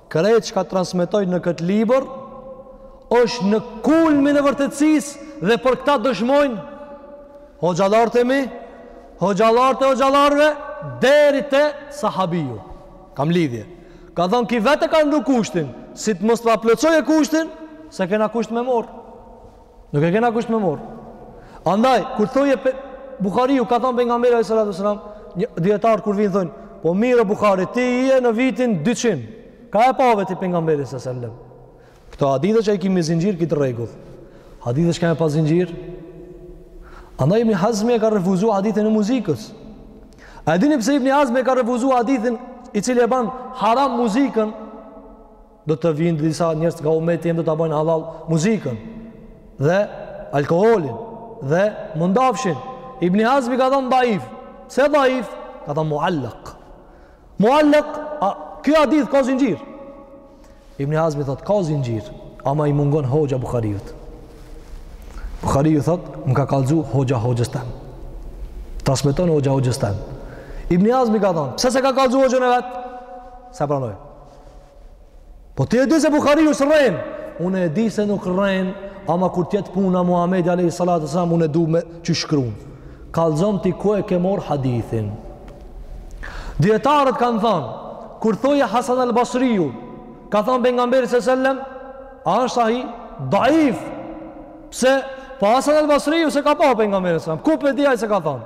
Krejt çka transmetoj në këtë libër është në kulmin e vërtetësisë dhe për këta dëshmojnë hoxhallarët e mi, hoxhallarët e hoxhallarëve deri te sahabiu. Kam lidhje. Ka thënë ky vetë e ka vndu kushtin, si të mos ta plotësojë kushtin, se kena kusht me mor. Nuk e kena kusht me mor. Andaj, kur thoje be, Bukhariu, ka thonë pejgamberi alayhi salatu wasallam, dijetarë kur vijnë thojnë, po mirë Bukhari, ti je në vitin 200, ka e pave ti pejgamberin, sallam. Këto hadithe që i kimi zinxhir këtë rregull. Hadithe që kanë pa zinxhir? Andaj, Ibni Hazmi e ka refuzu hadithin e muzikës. A e dini pse Ibni Hazmi e ka refuzu hadithin i cili e ban haram muzikën? do të vinë disa njerëz nga ummeti im do ta bëjnë halal muzikën dhe alkoolin dhe mundafshin. Ibn Hazmi ka thënë daif. Pse daif, ka thënë muallaq. Muallaq, ky hadith ka zinxhir. Ibn Hazmi thotë ka zinxhir, ama i mungon hoxha Buhariut. Buhariu thotë, më ka kallzu hoxha hoxhës tem. Transmeton hoxha hoxhës tem. Ibn Hazmi ka thënë, pse s'e ka kallzu hoxhën e vet? S'e pranoj. Po ti e di se Bukhariu s'rren. Unë e di se nuk rren, ama kur t'jetë puna Muhamedi alayhi salatu wasalam unë e du me qenë shkrun. Kallzom ti ku e ke marr hadithin. Dietarët kanë thënë, kur thoje Hasan al-Basriu, ka thënë pejgamberi sallallahu alaihi wasallam, a është ai daif? Pse? Po Hasan al-Basriu s'e ka pa pejgamberin sallallahu alaihi wasallam. Ku pe di ai se ka thënë?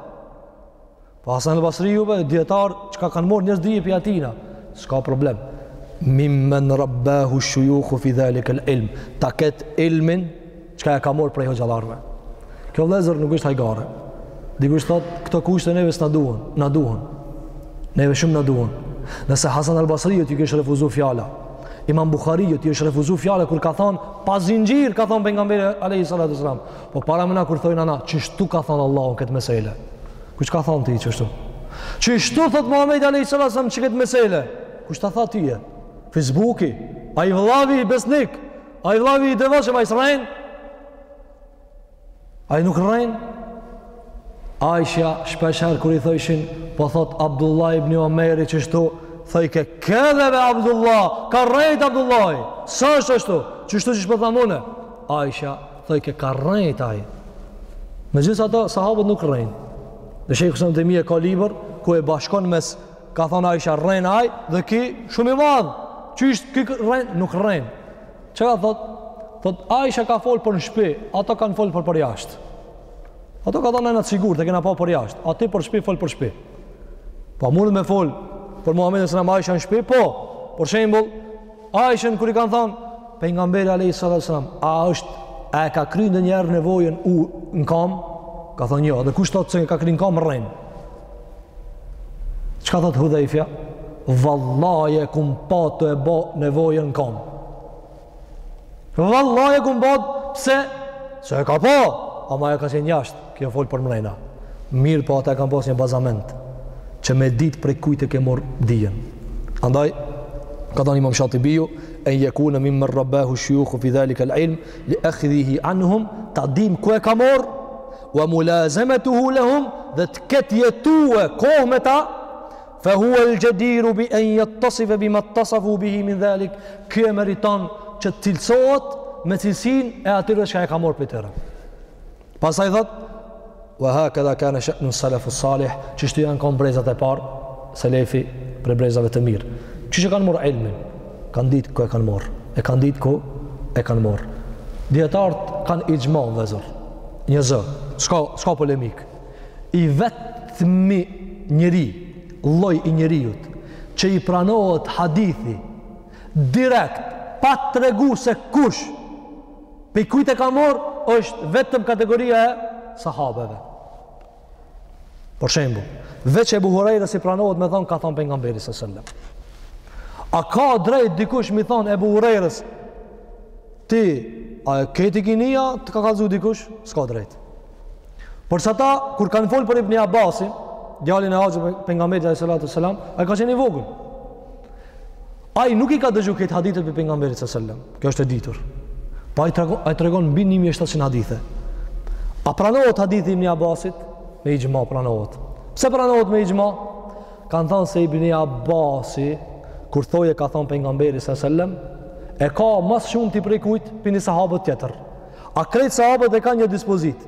Po Hasan al-Basriu be dietar çka kanë marr njerëzit dije prej atina. S'ka problem. Mimmen rabbahu shuyukhu fi zalika al-ilm. Ta ket ilmin çka e ka marr prej hoxhallarëve. Kjo vëllazër nuk është hajgare. Dikush thot këto kushte neve s'na duhen, na duhen. Neve shumë na duhen. Nëse Hasan al-Basriu i kish refuzu fjala, Imam Buhariu i kish refuzu fjala kur ka thon pa zinxhir ka thon pejgamberi alayhi salatu sallam. Po paramendo kur thojnë ana qështu ka thon Allahu këtë meselë. Kush t'ka thonë ty qështu? Qështu thot Muhamedi alayhi salatu wasallam qikët meselë? Kush ta tha ty? Facebooki, ai vëllavi i besnik, ai vëllavi i devotshëm ai s'rren. Ai nuk rren. Aisha shpesh herë kur i thojshin, po thot Abdullah ibn Omeri qështu thojke kedhebe Abdullah, ka rrejt Abdullah, s'është ashtu, qështu qysh po tham une, Aisha, Thojke ka rrejt ai. Me gjithë ato, sahabët nuk rrejnë. Dhe shekë kësëm të mje ka libër, ku e bashkon mes, ka thonë Aisha rren ai, dhe ki shumë i madhë. Qysh kjo rrejnë, nuk rrejnë. Çka thotë? Thotë, Aisha ka folë për në shpi, ato kanë folë për për jashtë. Ato kanë thonë ne t'sigurt, të kena pa për jashtë. A ti për shpi, fol për shpi. Pa po, mundë me folë për Muhammedin sallam Aishja në shpi, po, për shembull, Aishën kur i kanë thënë pejgamberi alayhis salam, a është a e ka kryer ndonjëherë nevojën u në kam? Ka thënë jo, dhe kush thotë se e ka kryer në kam rren? Çka thotë Hudhejfja? Vallahi e kum pa tu e bo nevojën në kam. Vallahi e kum pa pse se e ka pa, ama ai ka qenë jashtë. Kjo fol për mrena. Mirpo ata kanë pas një bazament që me ditë prej kujt e ke marr dijen. Andaj ka thënë Imam Shatibiu en yakuna mimman rabbahu shuyukhu fi zalika al-ilm li akhdhihi anhum ta dim ku e ka marr wa mulazamatuhu lahum dhe të ketë jetue kohë me ta fa huwa al-jadiru bi an yattasifa bima ittasafu bihi min zalik ky e meriton që të cilësohet me cilësinë e atyre që e ka marr prej tyre Pastaj thot: "Wa hakadha kana sha'nu as-salafu as-salih", qështu janë kon brezat e parë, selefi prej brezave të mirë. Qysh e kanë marrë ilmin? Kanë ditë ku e kanë marrë. E kanë ditë ku e kanë marrë. Dietarët kanë ixhma vllezër. Një zë, s'ka s'ka polemik. I vetmi njeri, lloj i njeriut që i pranohet hadithi direkt pa tregu se kush Pej kujt e ka marr është vetëm kategoria e sahabeve. Për shembull, veç Ebu Hurajras i pranohet me thon ka thon pejgamberi sa selam. A ka drejt dikush me i thon Ebu Hurajrës ti a e ke ti ni a të ka kallzu dikush? S'ka drejt. Por ata kur kanë fol për Ibn Abbasin, djalin e axhës pejgamberit sallallahu alaihi wasallam, ai ka qenë i vogël. Ai nuk i ka dëgju krejt hadithet prej pejgamberit së sëllëm. Kjo është e ditur. Po ai tregon, ai tregon mbi 1700 hadithe. A pranohet hadithi i Ibn Abbasit? Me ixhma pranohet. Pse pranohet me ixhma? Kanë thonë se Ibni Abbasi, kur thojke ka thonë pejgamberi së sellem, e ka ma së shumti prej kujt? Prej një sahabi tjetër. A krejtë sahabët e kanë një dispozitë.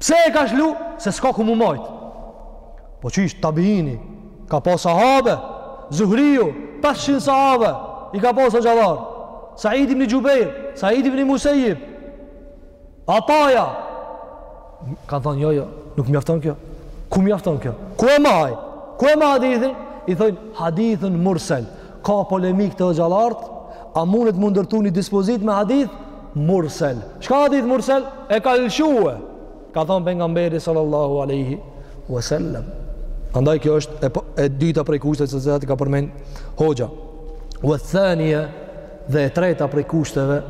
Pse e ka shlu? Se s'ka ku mu majt. Po qe është tabiini, ka pas sahabe, zuhriju, 500 sahabe, i ka pas hoxhallarë. Said ibni Xhubejr, Said ibni Musejib. Ataja. Kanë thonë, jo, jo, nuk mjafton kjo. Ku mjafton kjo? Ku e maj? Ku e maj hadithin? I thonë, hadithun mursel. Ka polemik te hoxhallarët, a mundet mu ndërtu një dispozitë me hadith? Mursel. Çka hadith mursel? E ka lëshue. Ka thonë pejgamberi sallallahu aleyhi wasallam. Andaj kjo është e, e dyta prej kushteve të cilat i ka përmen hoxha. We thanije dhe e treta prej kushteve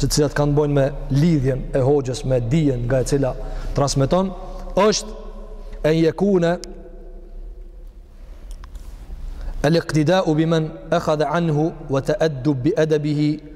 të cilat kanë bojnë me lidhjen e hoxhës me dijen nga e cila transmiton është en jekune el-iktidau bimen ekhadhe anhu ve teeddub bi edebihi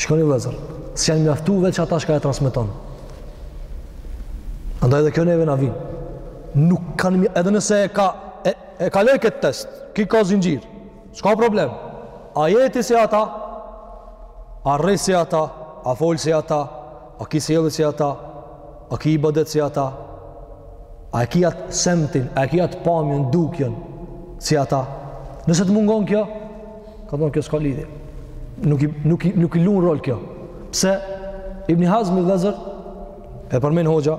Shikoni vëllezër, s'janë mjaftu veç ata çka e transmiton. Andaj edhe kjo neve na vyn. Nuk kanë, edhe nëse e ka, e, e kaloi këtë test, ki ka zinxhir, s'ka problem. A je ti si ata, a rri si ata, a fol si ata, A ki sjellje si ata? A ki ibadet si ata? A e ki atë semtin? A e ki atë pamjen, dukjen si ata? Nëse të mungon kjo, ka thonë kjo s'ka lidhje. Nuk i, nuk i, nuk i lun rol kjo. Pse? Ibni Hazmi, vëllezër, e përmen hoxha,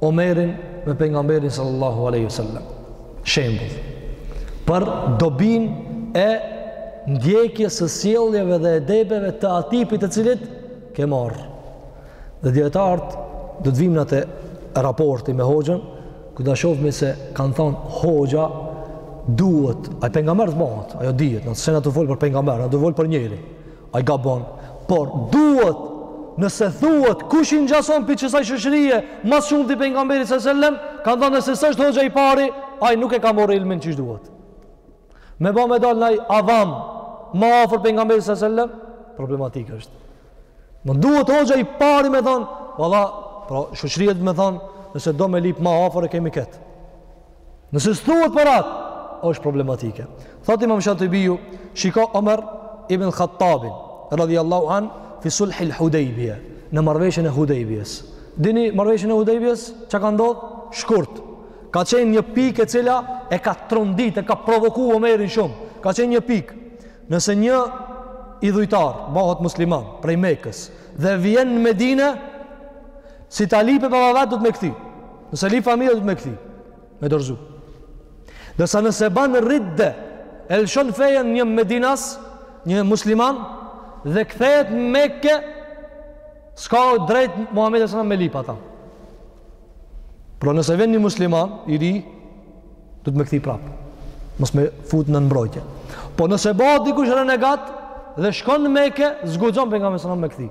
Omerin me pejgamberin sallallahu alaihi wasallam. Shembull për dobinë e ndjekjes së sjelljeve dhe edebeve të atij prej të cilit ke marr. Dhe dijetarët do të vijmë na te raporti me hoxhën, ku do shohim se kanë thon hoxha duhet, ai pejgamber s'bëhet, ajo dihet, na s'jena tu fol për pejgamber, jena tu fol për njeri. Ai gabon, por duhet nëse thuhet kush i ngjason prej kësaj shoqërie, më së shumti pejgamberit sallallahu alajhi wasallam, kanë thënë nëse s'është hoxha i pari, ai nuk e ka marrë ilmin qysh duhet. Me ba me dal naj avam, më afër pejgamberit sallallahu alajhi wasallam, problematik është. Më duhet hoxha i pari me thon, valla, pra shoqëria duhet me thon, nëse do me lyp më afër e kemi kët. Nëse s'thuhet për atë, është problematike. Thotë imam Shatibiu, shiko Omer ibn Khattabin, radhjallahu an, fi sulhi l'Hudejbje, në marrëveshjen e Hudejbjes. Dini marrëveshjen e Hudejbjes, çka ka ndodh? Shkurt. Ka qenë një pikë e cila e ka trondit, e ka provoku Omerin shumë. Ka qenë një pik. Nëse një idhujtar, bohet musliman, prej Mekës, dhe vjen në Medine, si ta lypë baba i vet, duhet me kthy. Nëse lyp familja duhet me kthy, me dorzu. Ndërsa nëse ban rridde, e lëshon fejën një medinas, një musliman, dhe kthehet Meke, s'ka drejt Muhammedi alejhi selam me lyp ata. Pro nëse vjen një musliman, i ri, duhet me kthy prapë. Mos me fut nën mbrojtje. Po nëse bahet dikush renegat, dhe shkon Meke, s'guxon pejgamberi alejhi selam me kthy.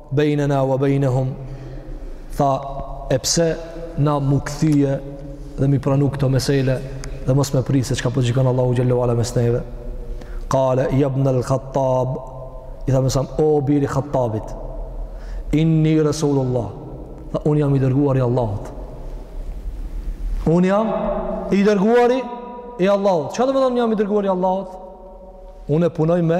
Bejnena wa bejnehum, tha, e pse na m'u kthy dhe me i pranu këto mesele dhe mos me prit se çka po gjykon Allahu xhelle ve ala mes neve. Kale, jabnel Khattab, i tha mesam, o biri i Khattabit, inni Resulullah, tha, unë jam i dërguar i Allahut. Unë jam i dërguari i Allahut. Çka do të thotë unë jam i dërguar i Allahut? Unë e punoj me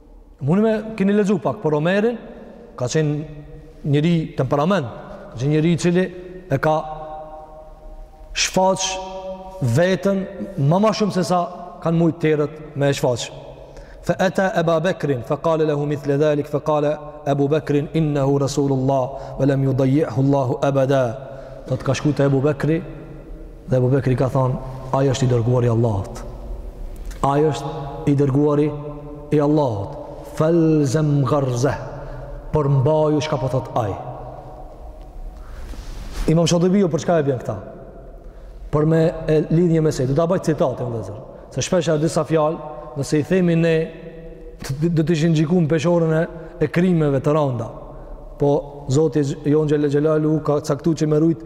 Muni me keni lexu pak për Omerin, ka qenë njeri temperament, ka qenë njeri i cili e ka shfaq veten ma ma shumë se sa kanë mujtë tjerët me e shfaq. Fe eta Eba Bekrin, fe kale lehu mith le dhalik, fe kale Ebu Bekrin, innehu Rasulullah, ve lem judhejjiahu Allahu ebeda. Dhe thotë ka shku te Ebu Bekri, Dhe Ebu Bekri i ka thënë, ai është i dërguari i Allahut. Ai është i dërguari i Allahut. Falzam gharzahu. Por mbaju çka po thotë ai. Imam Shatibiu për çka e bjen këta? Për me e lidh një mesele. Do ta bëj citatin vëllazër. Se shpesh edhe disa fjalë, nëse i themi ne do të ishin gjykuar në peshorën e, e krimeve të rënda. Po Zoti jonë Xhelle Xhelaluhu ka caktuar që me rujt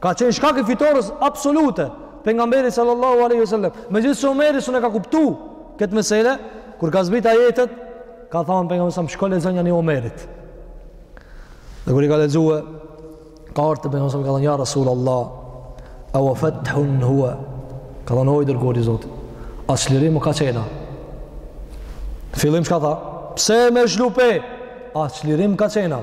Ka qenë shkak i fitores absolute të pejgamberit sallallahu alaihi wasallam. Megjithëse Omeri s'un e ka kuptu këtë mesele, kur kanë zbrit ajetet, ka thënë pejgamberi sam shko lexojani Omerit. Dhe kur i ka lexuar ka ardhur te pejgamberi sam ka thënë ja Rasulullah, a wa fathun huwa. Ka thënë o i dërguari i Zotit. A çlirim ka qenë a? Fillim çka tha? Pse me u zhlu, pra? A çlirim ka qenë a?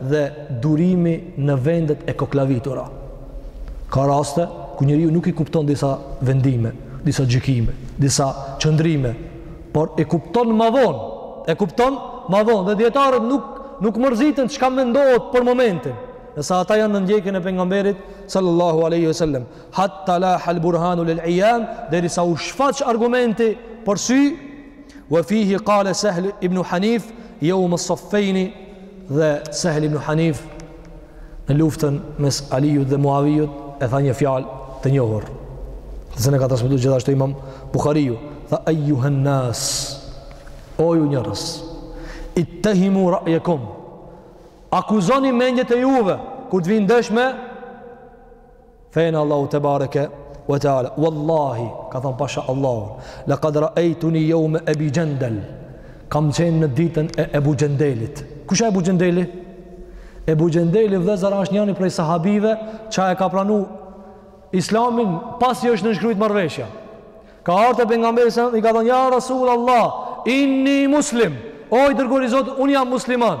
dhe durimi në vendet e koklavitura. Ka raste kur njeriu nuk i kupton disa vendime, disa gjykime, disa qëndrime, por e kupton më vonë, e kupton më vonë dhe dijetarët nuk nuk mërziten çka mendohet për momentin. Nëse ata janë në ndjekjen e pejgamberit sallallahu alaihi wasallam, hatta laha-l burhanu lil iyan, derisa u shfaq argumenti për sy, wa fihi qala sahl ibn hanif yawm as-saffain Dhe Sehl ibn Hanif në luftën mes Aliut dhe Muavijut e tha një fjalë të njohur. Dhe se ne ka transmetu gjithashtu imam Bukhariu, tha ejjuhen nas, o ju njerëz, ittehimu rajekum, akuzoni mendjet e juve, kur të vjen dëshmi, Fenë Allahut tebareke ve teala. Wallahi, ka thon pasha Allahun, la qad ra'aytuni yawm Abi Jandal. Kam qenë në ditën e Abu Jandalit. Kush është Abu Jandali? Abu Jandali vëllazër është njëri prej sahabive që e ka pranuar Islamin pasi është nënshkruajtur marrveshja. Ka ardh te pejgamberi salam i ka thon ja Rasul Allah, inni muslim. O i dërguari i Zotit, un jam musliman.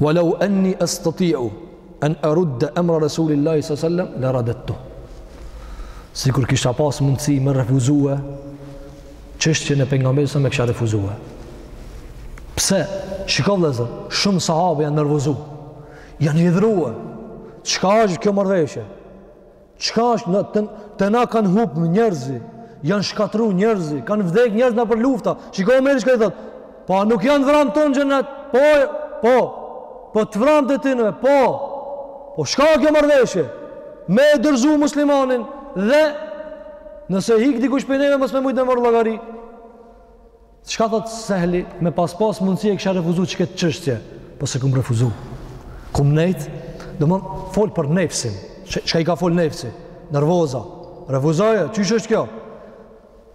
Walau anni astati'u an arud amra rasulillahi sallallahu alaihi wasallam la radattu. Sikur kisha pas mundësi me refuzue çështjen e pejgamberit salam e kisha refuzue. Pse? Shikoj vëllazër, shumë sahabë janë nervozu. Janë hidhëru. Çka është kjo marrëveshje? Çka është, te na kanë hup njerëzi, janë shkatërru njerëzi, kanë vdek njerëz nëpër lufta. Shiko Omeri çka i thot, po a nuk janë të vramt tonë n'xhenet, po, po, po të vramt e tyneve, po, po çka kjo marrëveshje, me e dorëzu muslimanin dhe nëse hik dikush prej neve mos me mujt me marrë llogari, Çka thot Sehli, me pas pas mundësi e kisha refuzu qët çështje, po s'e kum refuzu. Kum nejt, domethon folë për nefsin, çka i ka folë nefsi, nervoza, refuzoje, qysh është kjo?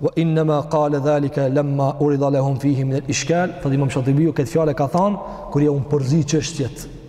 Wa innama qala dhalika, lamma urida lahum fihi min al-ishkal, thot imam Shatibiu, këtë fjalë e ka thanë, kur j'u kan përzi çështjet,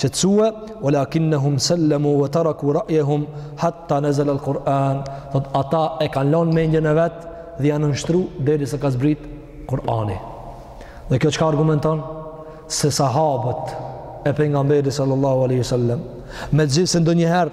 qetësue walakinnahum sallamu wa taraku ra'yahum hatta nazala al-Quran thot ata e kanë lënë mendjen e vet dhe janë nënshtru derisa ka zbrit Kur'ani dhe kjo çka argumenton se sahabët e pejgamberit sallallahu alaihi wasallam megjithëse ndonjëherë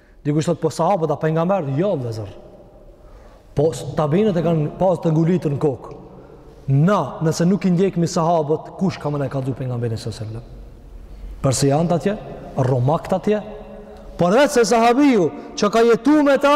Dikush thot po sahabët a pejgamber? Jo, vëllazër. Po tabiinët e kanë pas të ngulitur në kokë. Na, nëse nuk i ndjekmi sahabët, kush ka me na e kallzu pejgamberin salam. Persianët atje? Romakët atje? Por vetë se sahabiu që ka jetu me ta,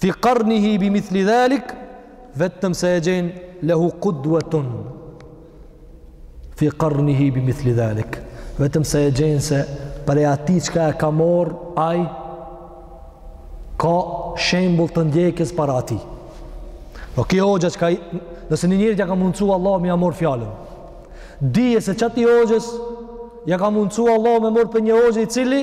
fi qarnihi bi mithli dhalik vetëm se e gjen lahu qudwatun fi qarnihi bi mithli dhalik vetëm se e gjen se prej atij çka e ka marr ai ka shembull të ndjekjes para atij Po ky hoxha çka nëse një njerit ja ka mundësu Allahu me ia mor fjalën. Dije se qatij hoxhës ja ka mundësu Allahu me e mor prej një hoxhe i cili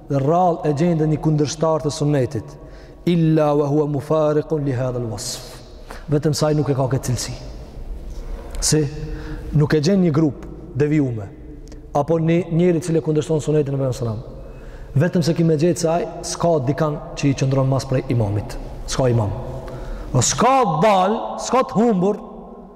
Dhe rrallë e gjen dhe një kundërshtar të sunnetit. Illa wa hua mufarikun li hadhal wasf. Vetëm se ai nuk e ka këtë cilësi. Si? Nuk e gjen një grup të devijum. Apo një njeri i cili e kundërshton sunnetin e pejgamberit salam. Vetëm se ki me gjet se ai s'ka dikan që i qëndron mas prej imamit. S'ka imam. O s'ka dall, s'ka të humbur,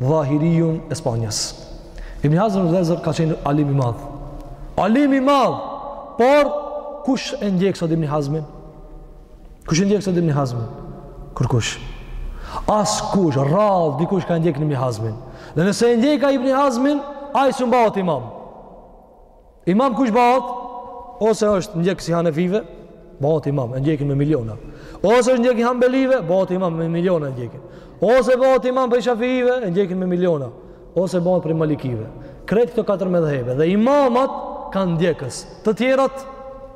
Dhahiriun e Spanjës. Ibn Hazmi vllezër ka qenë alim i madh. Alim i madh, por kush e ndjek sot Ibn Hazmin? Kush e ndjek sot Ibn Hazmin? Kurkush. Askush, rrallë, dikush ka e ndjek Ibn Hazmin. Dhe nëse e ndjek ai Ibn Hazmin, ai s'mu ba imam. Imam kush bëhet? Ose është ndjekës i Hanefive, bëhet imam, e ndjekin me miliona. Ose është ndjekës i Hambelive, bëhet imam me miliona e ndjekin. Ose bëhet imam prej Shafiive, e ndjekin me miliona. Ose bëhet prej Malikive. Krejt këto katër medhhebe dhe imamat kanë ndjekës. Të tjerat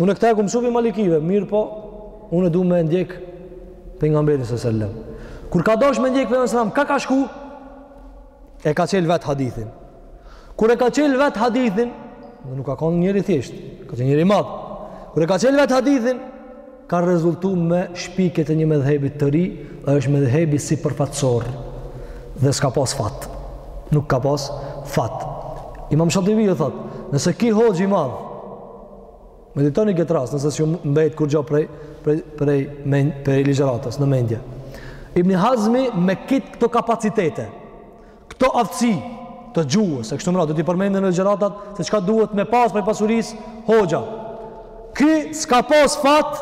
Unë këta e kam usulin e malikive, mirëpo, unë du me ndjek Pejgamberin a.s. sellem. Kur ka dasht me ndjek Pejgamberin, ka ka shku? E ka çelë vetë hadithin. Kur e ka çelë vetë hadithin, dhe nuk ka konë njeri i thjeshtë, ka qenë njeri i madh. Kur e ka çelë vetë hadithin, ka rezultu me shpikje të një medhhebit të ri, dhe është medhhebi sipërfaqësor, dhe s'ka pas fat. Nuk ka pas fat. Imam Shatibiu thotë, nëse ki hoxhë i madh, Meditojeni këtë rast, nëse s'ju mbet kurgjo prej, prej, prej, men, prej ligjëratës, në mendje. Ibni Hazmi me gjithë këto kapacitete, këto aftësi të gjuhës, e kështu me ra, do t'i përmendi në ligjëratat se çka duhet me pas prej pasurisë, hoxha. Ky s'ka pas fat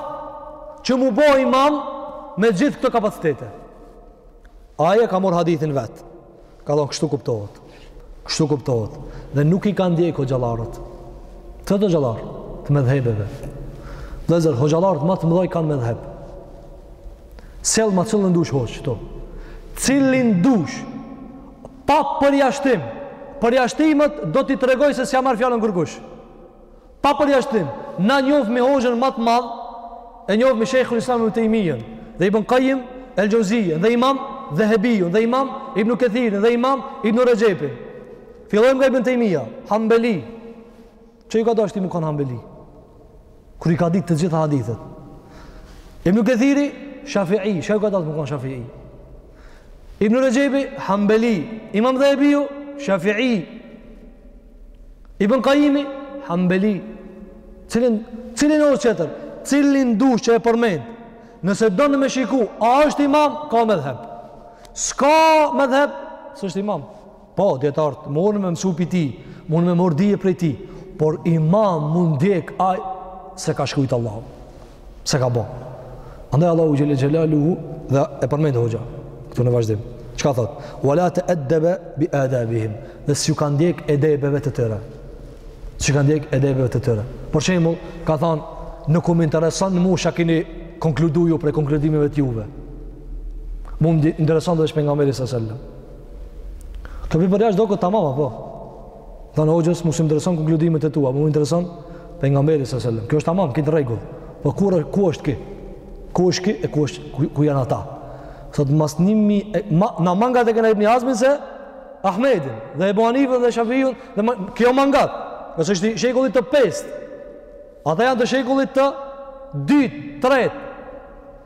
që mu bo imam me gjithë këto kapacitete. Ai e ka marr hadithin vetë. Ka thonë kështu kuptohet. Kështu kuptohet. Dhe nuk i ka ndjek hoxhallarët. Dhjetë hoxhallarë të medhhebeve. Vllezër, hoxhallarët ma të mëdhaj kanë medhheb. Sillma cilin dush hoxhë këtu. Cilin dush? Pa përjashtim. Përjashtimet do t'i tregoj se s'ja marr fjalën kurkush. Pa përjashtim, na njohmi hoxhën ma të madh, e njohmi Shejhul Islam Ibn Tejmijën, dhe Ibn Kajim El Xhauzijën, dhe Imam Dhehebijun, dhe Imam Ibn Kethirin, dhe Imam Ibn Rexhepin. Fillojmë nga Ibn Tejmija, Hambeli. Çka ju ka dasht me kanë Hambeli? Kur i ka ditë të gjitha hadithet. Ibn Kethiri, Shafi'i, çka ju ka dasht me kanë Shafi'i? Ibn Rexhepi, Hambeli. Imam Dhehebiju, Shafi'i. Ibn Kajimi, Hambeli, cilin, cilin hoxhë tjetër, cilin dush që e përmend, nëse don me shiku, a është imam, ka medhheb. S'ka medhheb, s'është imam. Po, dijetar, mun me mësu prej tij, mun me marr dije prej tij, por imam mu ndjek, ai s'e ka shkujtë Allahu. S'e ka bo. Andaj Allahu Xhel-le Xhelaluhu dhe e përmend hoxha. Këtu në vazhdim. Çka thotë? Ve la teeddebe bi adabihim. Dhe s'ju ka ndjek edebeve të tyre. S'ju ka ndjek edebeve të tyre. Për shembull, ka thonë, nuk më intereson mu ça keni konkludu ju prej konkludimeve të juve. Mu më intereson hesh pejgamberi s.a. sellem. Ky po i përjashton do këta tamama, po. Than hoxhës, mu s'më intereson konkludimet e tua, mu më intereson pejgamberi sallallahu alajhi wasallam. Kjo është tamam, këtë rregull. Po ku ku është ky? Ku është ky e ku është ku, ku janë ata? Thot mas, ma, na mangut e kena Ibn Hazmin se Ahmedin dhe Ebu Hanifën dhe Shafiun dhe ma, kjo mangut. Se është i shekullit të 5. Ata janë të shekullit të 2, 3.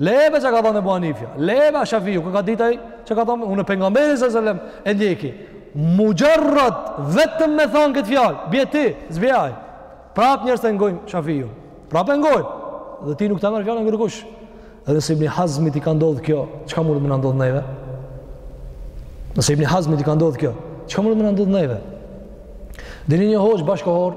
Le be çka ka thonë Ebu Hanifja, le be Shafiu, ku ka dit ai çka ka thonë, unë pejgamberin s.a. sellem, e ndjeki, muxherred, vetëm me thonë këtë fjalë, bje ti, zbjaj, prap njerëzit e ngojnë Shafiun, prap e ngojnë, dhe ti nuk ta merr fjalën kërkush, edhe nëse ibni Hazmit i ka ndodhë kjo, çka mund me na ndodhë neve? Nëse ibni Hazmit i ka ndodhë kjo, çka mund me na ndodhë neve? Dini një hoxhë bashkëkohor,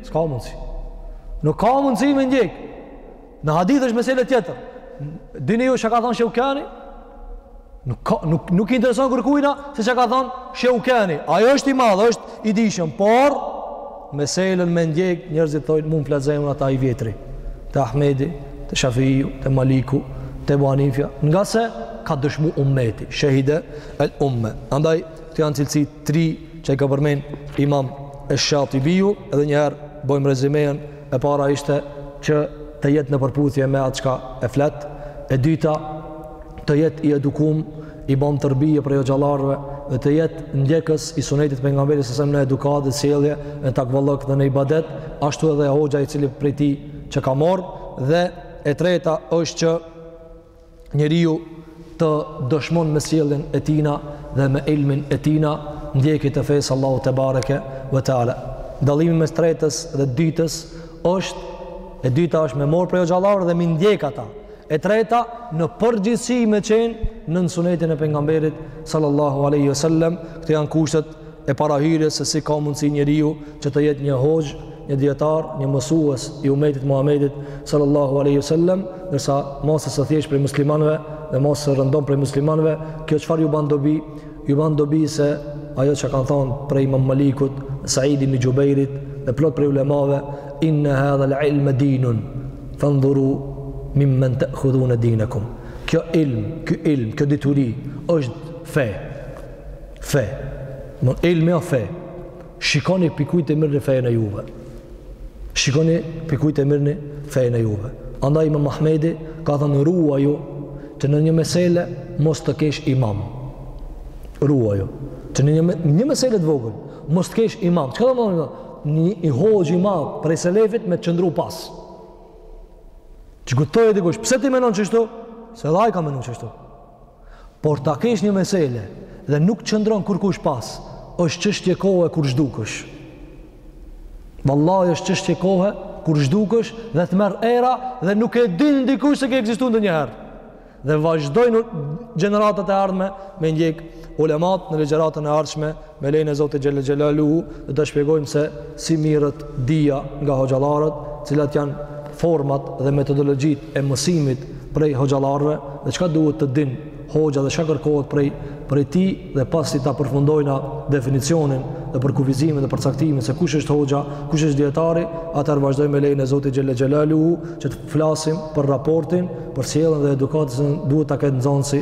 S'ka mundësi. Nuk ka mundësi me ndjek. Në hadith është mesele tjetër. Dini ju ça ka thonë Sheukani? Nuk, ka, nuk, nuk i intereson kërkujna se ça ka thonë Sheukani. Ai është i madh, është i dijshëm, por meselën me ndjek njerëzit thojnë mun multezemun te ai i vjetri. Te Ahmedi, te Shafiu, te Maliku, te Ebu Hanifja. Ngase ka dëshmu ummeti, shehide el umme. Andaj, këto janë cilësi tri që i ka përmend imam esh-Shatibiu edhe njëherë bojmë rezymen e para ishte që të jetë në përputhje me atë çka e flet e dyta të jetë i edukum i bom terbije prej hoxhallarëve dhe të jetë ndjekës i sunetit pejgamberit s.a. sellem në edukatë dhe sjellje në takvallëk dhe në ibadet ashtu edhe hoxha i cili prej tij që ka marrë dhe e treta është që njeriu të dëshmon me sjelljen e tina dhe me ilmin e tina ndjekjen të fesë Allahu tebareke ve teala. Dallimi mes tretës dhe dytës është e dyta është me mor prej hoxhallarve dhe m'i ndjek ata. E treta në përgjithësi me qenë nën sunetin e pejgamberit sallallahu alaihi wasallam, këto janë kushtet e parahyrjes se si ka mundësi njeriu që të jetë një hoxhë, një dijetar, një mësues i umetit Muhamedit sallallahu alaihi wasallam, ndërsa masës së thjeshtë prej muslimanëve dhe masës së rëndomtë prej muslimanëve, kjo çfarë ju bën dobi? Ju bën dobi se ajo që kanë thënë prej Imam Malikut, Said ibn Xhubejrit dhe plot prej ulemave, inna hadha al-ilm dinun fandhuru mimman ta'khudhuna dinakum. Kjo ilm, ky ilm, kjo dituri është fe. Fe. Ilmi o fe. Shikoni për kujtë e mirë në fejën e juve. Shikoni pi kujt e mirrni fejën e juve. Andaj imam Ahmedi ka thënë ruaju që në një mesele mos të kesh imam. Ruaju që në një, një mesele të vogël mos të kesh imam. Që ka thënë një hoxhë, imam prej selefit me të qëndru pas. Që të thotë dikush. Pse ti menon qështu? Se dhe aj ka menu qështu. Por ta kesh një mesele dhe nuk të qëndron kurkush pas, është çështje kohe kur zhdukesh. Vallahi është çështje kohe kur zhdukesh dhe të merr era dhe nuk e din dikush se ke ekzistuar ndonjëherë. Dhe vazhdojnë gjeneratat e ardhme me ndjek ulemat në ligjëratën e ardhshme Me lejen e Zotit xhelle xhelaluhu do të shpjegojmë se si mirret dija nga hoxhallarët, cilat janë format dhe metodologjitë e mësimit prej hoxhallarëve dhe çka duhet të din hoxha dhe çka kërkohet prej prej tij dhe pasi ta përfundojna definicionin dhe përkufizimin dhe përcaktimin se kush është hoxha, kush është dijetari, atëherë vazhdojmë me lejen e Zotit xhelle xhelaluhu që të flasim për raportin, për sjelljen dhe edukatën që duhet ta ketë nxënësi